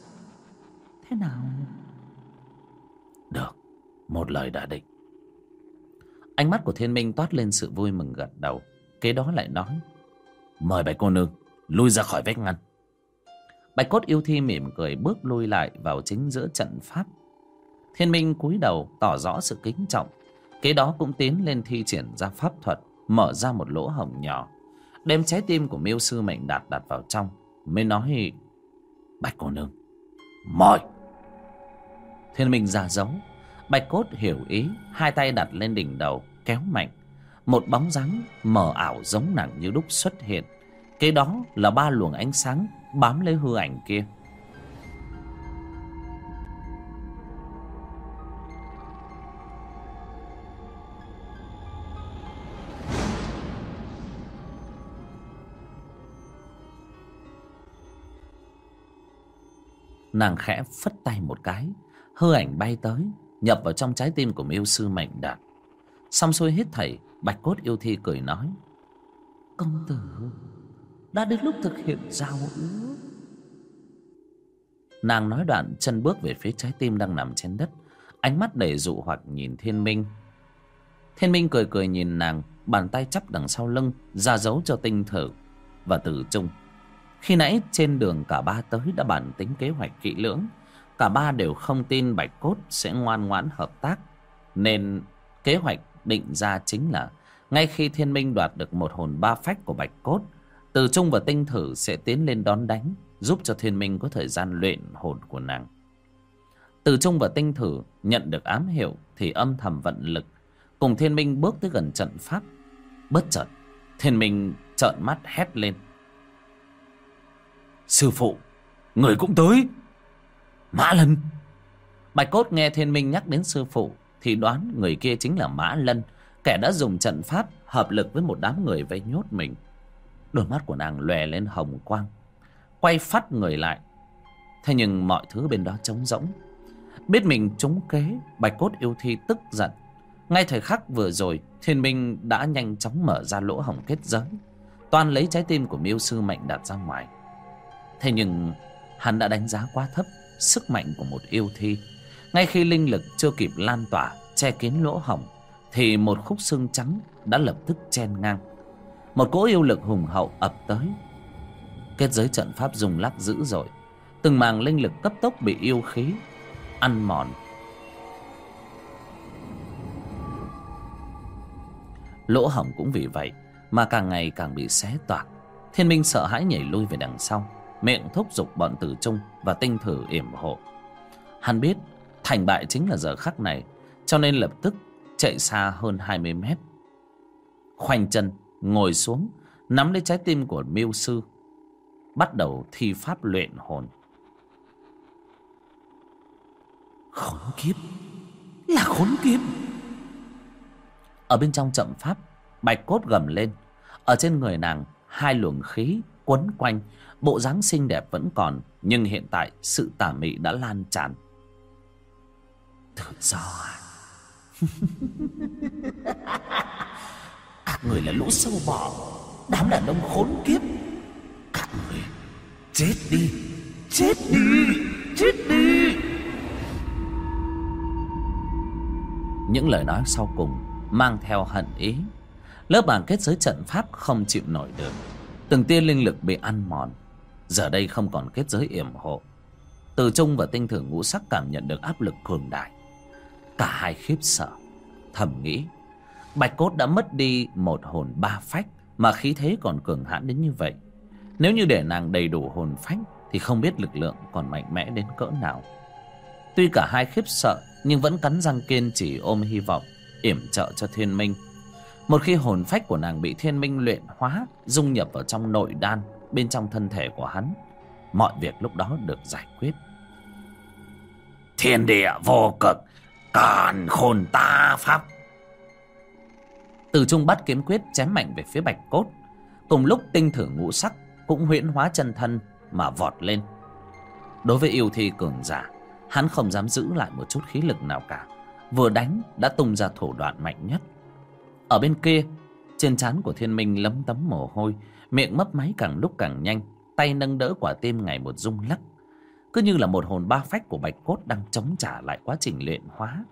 Speaker 1: Thế nào? Được, Một lời đã định. Ánh mắt của thiên minh toát lên sự vui mừng gật đầu, Kế đó lại nói, Mời bạch cô nương, Lui ra khỏi vách ngăn. Bạch cốt yêu thi mỉm cười bước lui lại vào chính giữa trận pháp. Thiên minh cúi đầu tỏ rõ sự kính trọng Kế đó cũng tiến lên thi triển ra pháp thuật, Mở ra một lỗ hổng nhỏ. Đem trái tim của miêu sư mệnh đạt đặt vào trong, Mới nói, Bạch cô nương, Mời. Thiên minh ra dấu. Bạch cốt hiểu ý, Hai tay đặt lên đỉnh đầu, Kéo mạnh. Một bóng dáng mờ ảo giống nặng như đúc xuất hiện. Kế đó là ba luồng ánh sáng Bám lấy hư ảnh kia. Nàng khẽ phất tay một cái, Hư ảnh bay tới, Nhập vào trong trái tim của miêu sư mệnh đạt. Xong xuôi hết thảy, Bạch cốt yêu thi cười nói, Công tử, Đã đến lúc thực hiện giao ước. Nàng nói đoạn chân bước về phía trái tim đang nằm trên đất, Ánh mắt đầy dụ hoặc nhìn thiên minh. Thiên minh cười cười nhìn nàng, Bàn tay chắp đằng sau lưng, Ra dấu cho tinh thử, Và tử trung khi nãy trên đường cả ba tới đã bàn tính kế hoạch kỹ lưỡng. Cả ba đều không tin Bạch Cốt sẽ ngoan ngoãn hợp tác. Nên kế hoạch định ra chính là Ngay khi Thiên Minh đoạt được một hồn ba phách của Bạch Cốt, Từ Trung và Tinh Thử sẽ tiến lên đón đánh, Giúp cho Thiên Minh có thời gian luyện hồn của nàng. Từ Trung và Tinh Thử nhận được ám hiệu Thì âm thầm vận lực, Cùng Thiên Minh bước tới gần trận pháp. Bất chợt, Thiên Minh trợn mắt hét lên. Sư phụ, Người cũng tới. Mã Lân. Bạch Cốt nghe thiên minh nhắc đến sư phụ Thì đoán người kia chính là Mã Lân, Kẻ đã dùng trận pháp Hợp lực với một đám người vây nhốt mình. Đôi mắt của nàng lòe lên hồng quang, Quay phát người lại. Thế nhưng mọi thứ bên đó trống rỗng. Biết mình trúng kế, Bạch Cốt yêu thi tức giận. Ngay thời khắc vừa rồi, Thiên Minh đã nhanh chóng mở ra lỗ hồng kết giới. Toàn lấy trái tim của miêu sư mạnh đặt ra ngoài. Thế nhưng hắn đã đánh giá quá thấp sức mạnh của một yêu thi. Ngay khi linh lực chưa kịp lan tỏa, che kín lỗ hổng, thì một khúc xương trắng đã lập tức chen ngang. Một cỗ yêu lực hùng hậu ập tới. Kết giới trận pháp dùng lắc dữ dội. Từng màng linh lực cấp tốc bị yêu khí, ăn mòn. Lỗ hổng cũng vì vậy mà càng ngày càng bị xé toạc. Thiên minh sợ hãi nhảy lui về đằng sau miệng thúc giục bọn tử trung và tinh thử yểm hộ. Hắn biết thành bại chính là giờ khắc này cho nên lập tức chạy xa hơn hai mươi mét. Khoanh chân ngồi xuống nắm lấy trái tim của miêu sư bắt đầu thi pháp luyện hồn. Khốn kiếp! Là khốn kiếp! Ở bên trong chậm pháp bạch cốt gầm lên. Ở trên người nàng hai luồng khí quấn quanh bộ dáng xinh đẹp vẫn còn, nhưng hiện tại sự tà mị đã lan tràn. Tự do à các người là lũ sâu bọ, đám đàn ông khốn kiếp. Các người, chết đi chết đi chết đi. Những lời nói sau cùng mang theo hận ý. Lớp bảng kết giới trận pháp không chịu nổi được từng tia linh lực bị ăn mòn giờ đây không còn kết giới yểm hộ. Từ trung và tinh thử ngũ sắc cảm nhận được áp lực cường đại. Cả hai khiếp sợ, thầm nghĩ. Bạch cốt đã mất đi một hồn ba phách mà khí thế còn cường hãn đến như vậy. Nếu như để nàng đầy đủ hồn phách thì không biết lực lượng còn mạnh mẽ đến cỡ nào. Tuy cả hai khiếp sợ, nhưng vẫn cắn răng kiên trì ôm hy vọng, yểm trợ cho thiên minh. Một khi hồn phách của nàng bị thiên minh luyện hóa, dung nhập vào trong nội đan bên trong thân thể của hắn. Mọi việc lúc đó được giải quyết.
Speaker 3: Thiên địa vô cực, càn khôn ta pháp.
Speaker 1: Từ trung bắt kiếm quyết chém mạnh về phía bạch cốt. Cùng lúc tinh thử ngũ sắc cũng huyễn hóa chân thân mà vọt lên. Đối với yêu thi cường giả, hắn không dám giữ lại một chút khí lực nào cả. Vừa đánh đã tung ra thủ đoạn mạnh nhất. Ở bên kia, trên trán của thiên minh lấm tấm mồ hôi miệng mấp máy càng lúc càng nhanh tay nâng đỡ quả tim ngày một rung lắc. Cứ như là một hồn ba phách của bạch cốt đang chống trả lại quá trình luyện hóa.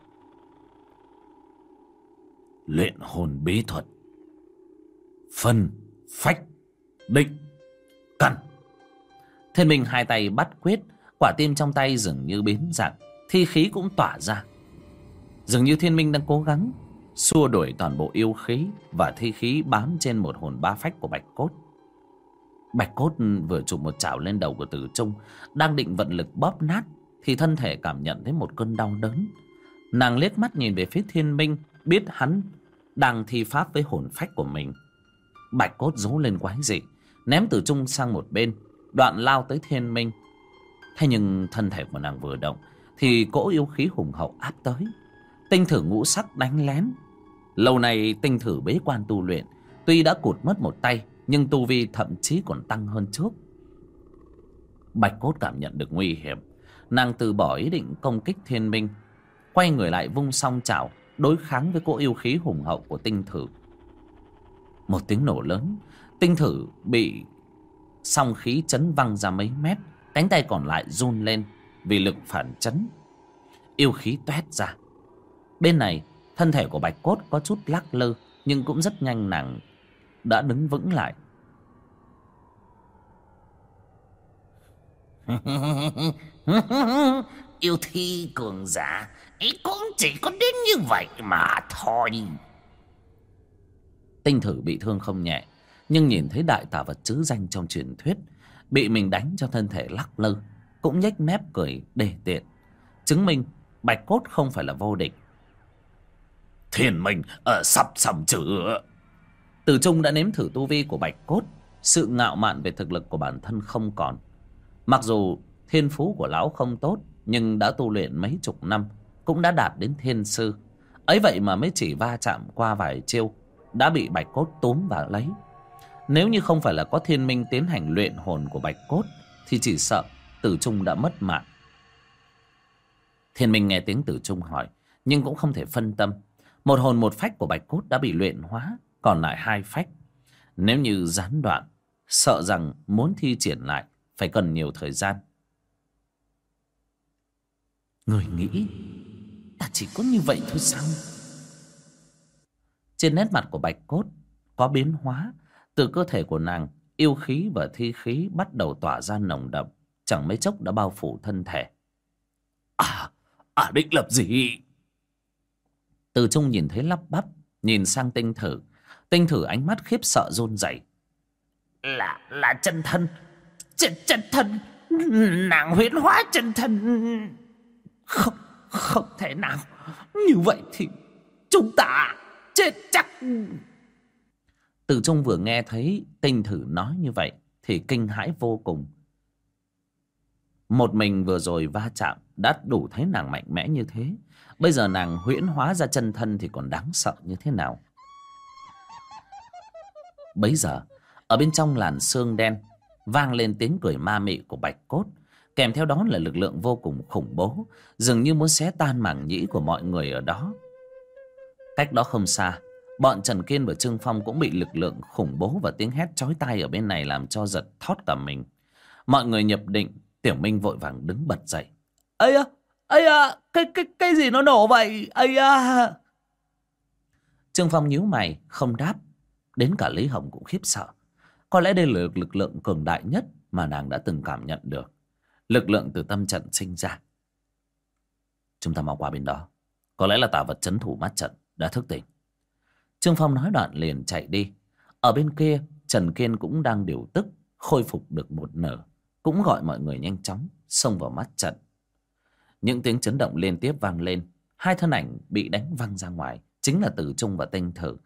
Speaker 3: Luyện hồn bí thuật. Phân phách định căn.
Speaker 1: Thiên minh hai tay bắt quyết quả tim trong tay dường như biến dạng thi khí cũng tỏa ra. Dường như thiên minh đang cố gắng xua đuổi toàn bộ yêu khí và thi khí bám trên một hồn ba phách của bạch cốt bạch cốt vừa chụp một chảo lên đầu của tử trung, đang định vận lực bóp nát, thì thân thể cảm nhận thấy một cơn đau đớn. Nàng liếc mắt nhìn về phía thiên minh, biết hắn đang thi pháp với hồn phách của mình. Bạch cốt rú lên quái dị, ném tử trung sang một bên, đoạn lao tới thiên minh. Thế nhưng thân thể của nàng vừa động, thì cỗ yêu khí hùng hậu áp tới. Tinh thử ngũ sắc đánh lén. Lâu nay tinh thử bế quan tu luyện, tuy đã cụt mất một tay nhưng tu vi thậm chí còn tăng hơn trước. Bạch cốt cảm nhận được nguy hiểm. Nàng từ bỏ ý định công kích thiên minh, quay người lại vung song chảo, đối kháng với cỗ yêu khí hùng hậu của tinh thử. Một tiếng nổ lớn, tinh thử bị song khí chấn văng ra mấy mét, cánh tay còn lại run lên vì lực phản chấn. Yêu khí toét ra. Bên này, thân thể của bạch cốt có chút lắc lư, nhưng cũng rất nhanh nàng đã đứng vững lại.
Speaker 3: Yêu thi cường giả ấy cũng chỉ có đến như vậy mà thôi.
Speaker 1: Tinh thử bị thương không nhẹ nhưng nhìn thấy đại tà vật chữ danh trong truyền thuyết bị mình đánh cho thân thể lắc lư cũng nhếch mép cười đề tiện. Chứng minh bạch cốt không phải là vô địch.
Speaker 3: Thiên minh ở sắp sầm chữa
Speaker 1: từ trung đã nếm thử tu vi của bạch cốt. Sự ngạo mạn về thực lực của bản thân không còn. Mặc dù thiên phú của lão không tốt, nhưng đã tu luyện mấy chục năm, cũng đã đạt đến thiên sư. Ấy vậy mà mới chỉ va chạm qua vài chiêu, đã bị bạch cốt túm và lấy. Nếu như không phải là có thiên minh tiến hành luyện hồn của bạch cốt, thì chỉ sợ tử trung đã mất mạng. Thiên minh nghe tiếng tử trung hỏi, nhưng cũng không thể phân tâm. Một hồn một phách của bạch cốt đã bị luyện hóa còn lại hai phách. Nếu như gián đoạn, sợ rằng muốn thi triển lại phải cần nhiều thời gian. Người nghĩ, ta chỉ có như vậy thôi sao? Trên nét mặt của bạch cốt có biến hóa, từ cơ thể của nàng, yêu khí và thi khí bắt đầu tỏa ra nồng đậm, chẳng mấy chốc đã bao phủ thân thể.
Speaker 3: À à định lập gì?
Speaker 1: Từ trung nhìn thấy lắp bắp, nhìn sang tinh thử tinh thử ánh mắt khiếp sợ run rẩy.
Speaker 3: Là là chân thân. Chân chân thân. Nàng huyễn hóa chân thân.
Speaker 2: Không không thể nào. Như vậy thì chúng ta chết chắc.
Speaker 1: Từ trung vừa nghe thấy tinh thử nói như vậy thì kinh hãi vô cùng. Một mình vừa rồi va chạm đã đủ thấy nàng mạnh mẽ như thế. Bây giờ nàng huyễn hóa ra chân thân thì còn đáng sợ như thế nào bấy giờ, ở bên trong làn xương đen, vang lên tiếng cười ma mị của bạch cốt. Kèm theo đó là lực lượng vô cùng khủng bố, dường như muốn xé tan mảng nhĩ của mọi người ở đó. Cách đó không xa, bọn trần kiên và trương phong cũng bị lực lượng khủng bố và tiếng hét chói tai ở bên này làm cho giật thót cả mình. Mọi người nhập định, tiểu minh vội vàng đứng bật dậy.
Speaker 2: Ây à ây à cái cái cái gì nó nổ vậy? Ây à
Speaker 1: trương phong nhíu mày, không đáp đến cả lý hồng cũng khiếp sợ. Có lẽ đây là lực lượng cường đại nhất mà nàng đã từng cảm nhận được. Lực lượng từ tâm trận sinh ra. Chúng ta mau qua bên đó. Có lẽ là tà vật chấn thủ mắt trận đã thức tỉnh. Trương phong nói đoạn liền chạy đi. Ở bên kia, trần kiên cũng đang điều tức, khôi phục được một nửa cũng gọi mọi người nhanh chóng xông vào mắt trận. Những tiếng chấn động liên tiếp vang lên. Hai thân ảnh bị đánh văng ra ngoài. Chính là tử trung và tinh thử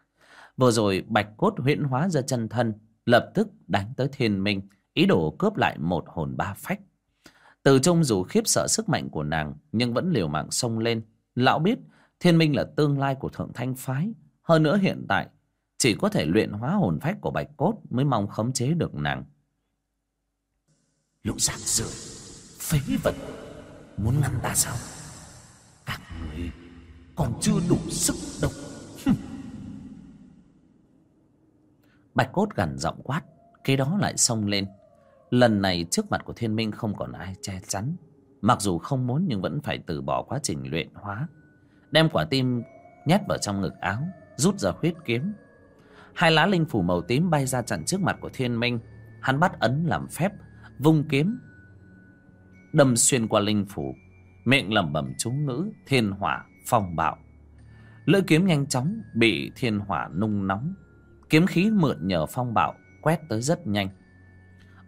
Speaker 1: vừa rồi bạch cốt huyễn hóa ra chân thân lập tức đánh tới thiên minh ý đồ cướp lại một hồn ba phách. Từ trung dù khiếp sợ sức mạnh của nàng nhưng vẫn liều mạng xông lên. Lão biết thiên minh là tương lai của thượng thanh phái. Hơn nữa hiện tại chỉ có thể luyện hóa hồn phách của bạch cốt mới mong khống chế được nàng.
Speaker 3: Lũ rác rưỡi, phế vật muốn ngăn ta sao? Các người còn chưa đủ sức độc
Speaker 1: bạch cốt gần giọng quát, kế đó lại xông lên. Lần này trước mặt của thiên minh không còn ai che chắn. Mặc dù không muốn nhưng vẫn phải từ bỏ quá trình luyện hóa. Đem quả tim nhét vào trong ngực áo, rút ra huyết kiếm. Hai lá linh phủ màu tím bay ra chặn trước mặt của thiên minh. Hắn bắt ấn làm phép, vung kiếm, đâm xuyên qua linh phủ. Miệng lẩm bẩm chú ngữ, thiên hỏa phong bạo. Lưỡi kiếm nhanh chóng bị thiên hỏa nung nóng kiếm khí mượn nhờ phong bạo quét tới rất nhanh.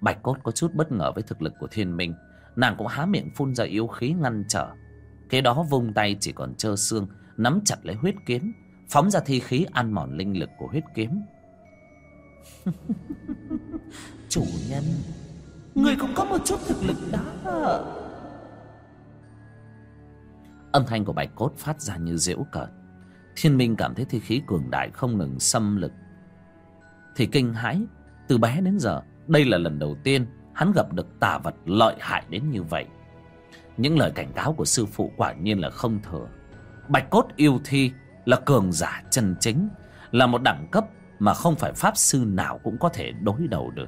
Speaker 1: Bạch cốt có chút bất ngờ với thực lực của thiên minh. Nàng cũng há miệng phun ra yếu khí ngăn trở. Kế đó vung tay chỉ còn trơ xương, nắm chặt lấy huyết kiếm, phóng ra thi khí ăn mòn linh lực của huyết kiếm.
Speaker 2: Chủ nhân, người cũng có một chút thực lực đó.
Speaker 1: Âm thanh của bạch cốt phát ra như giễu cợt. Thiên minh cảm thấy thi khí cường đại không ngừng xâm lực thì kinh hãi. Từ bé đến giờ, đây là lần đầu tiên hắn gặp được tà vật lợi hại đến như vậy. Những lời cảnh cáo của sư phụ quả nhiên là không thừa. Bạch cốt yêu thi là cường giả chân chính, là một đẳng cấp mà không phải pháp sư nào cũng có thể đối đầu được.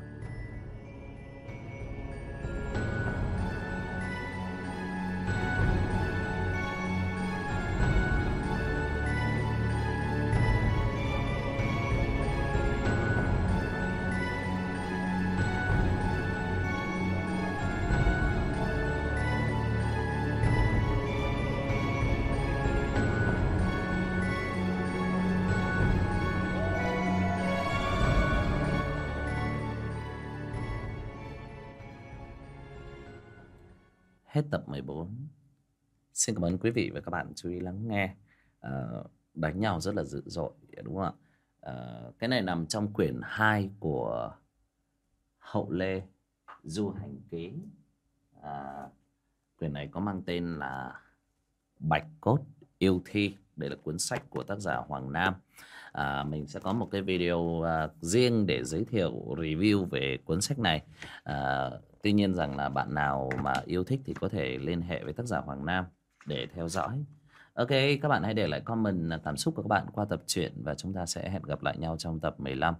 Speaker 1: Xin cảm ơn quý vị và các bạn chú ý lắng nghe. À, Đánh nhau rất là dữ dội đúng không ạ? À, Cái này nằm trong quyển 2 của Hậu Lê Du Hành Ký. À, Quyển này có mang tên là Bạch Cốt Yêu Thi. Đây là cuốn sách của tác giả Hoàng Nam. À, Mình sẽ có một cái video à, riêng để giới thiệu review về cuốn sách này. À, Tuy nhiên rằng là bạn nào mà yêu thích thì có thể liên hệ với tác giả Hoàng Nam để theo dõi. Ok, các bạn hãy để lại comment à, cảm xúc của các bạn qua tập truyện và chúng ta sẽ hẹn gặp lại nhau trong tập 15.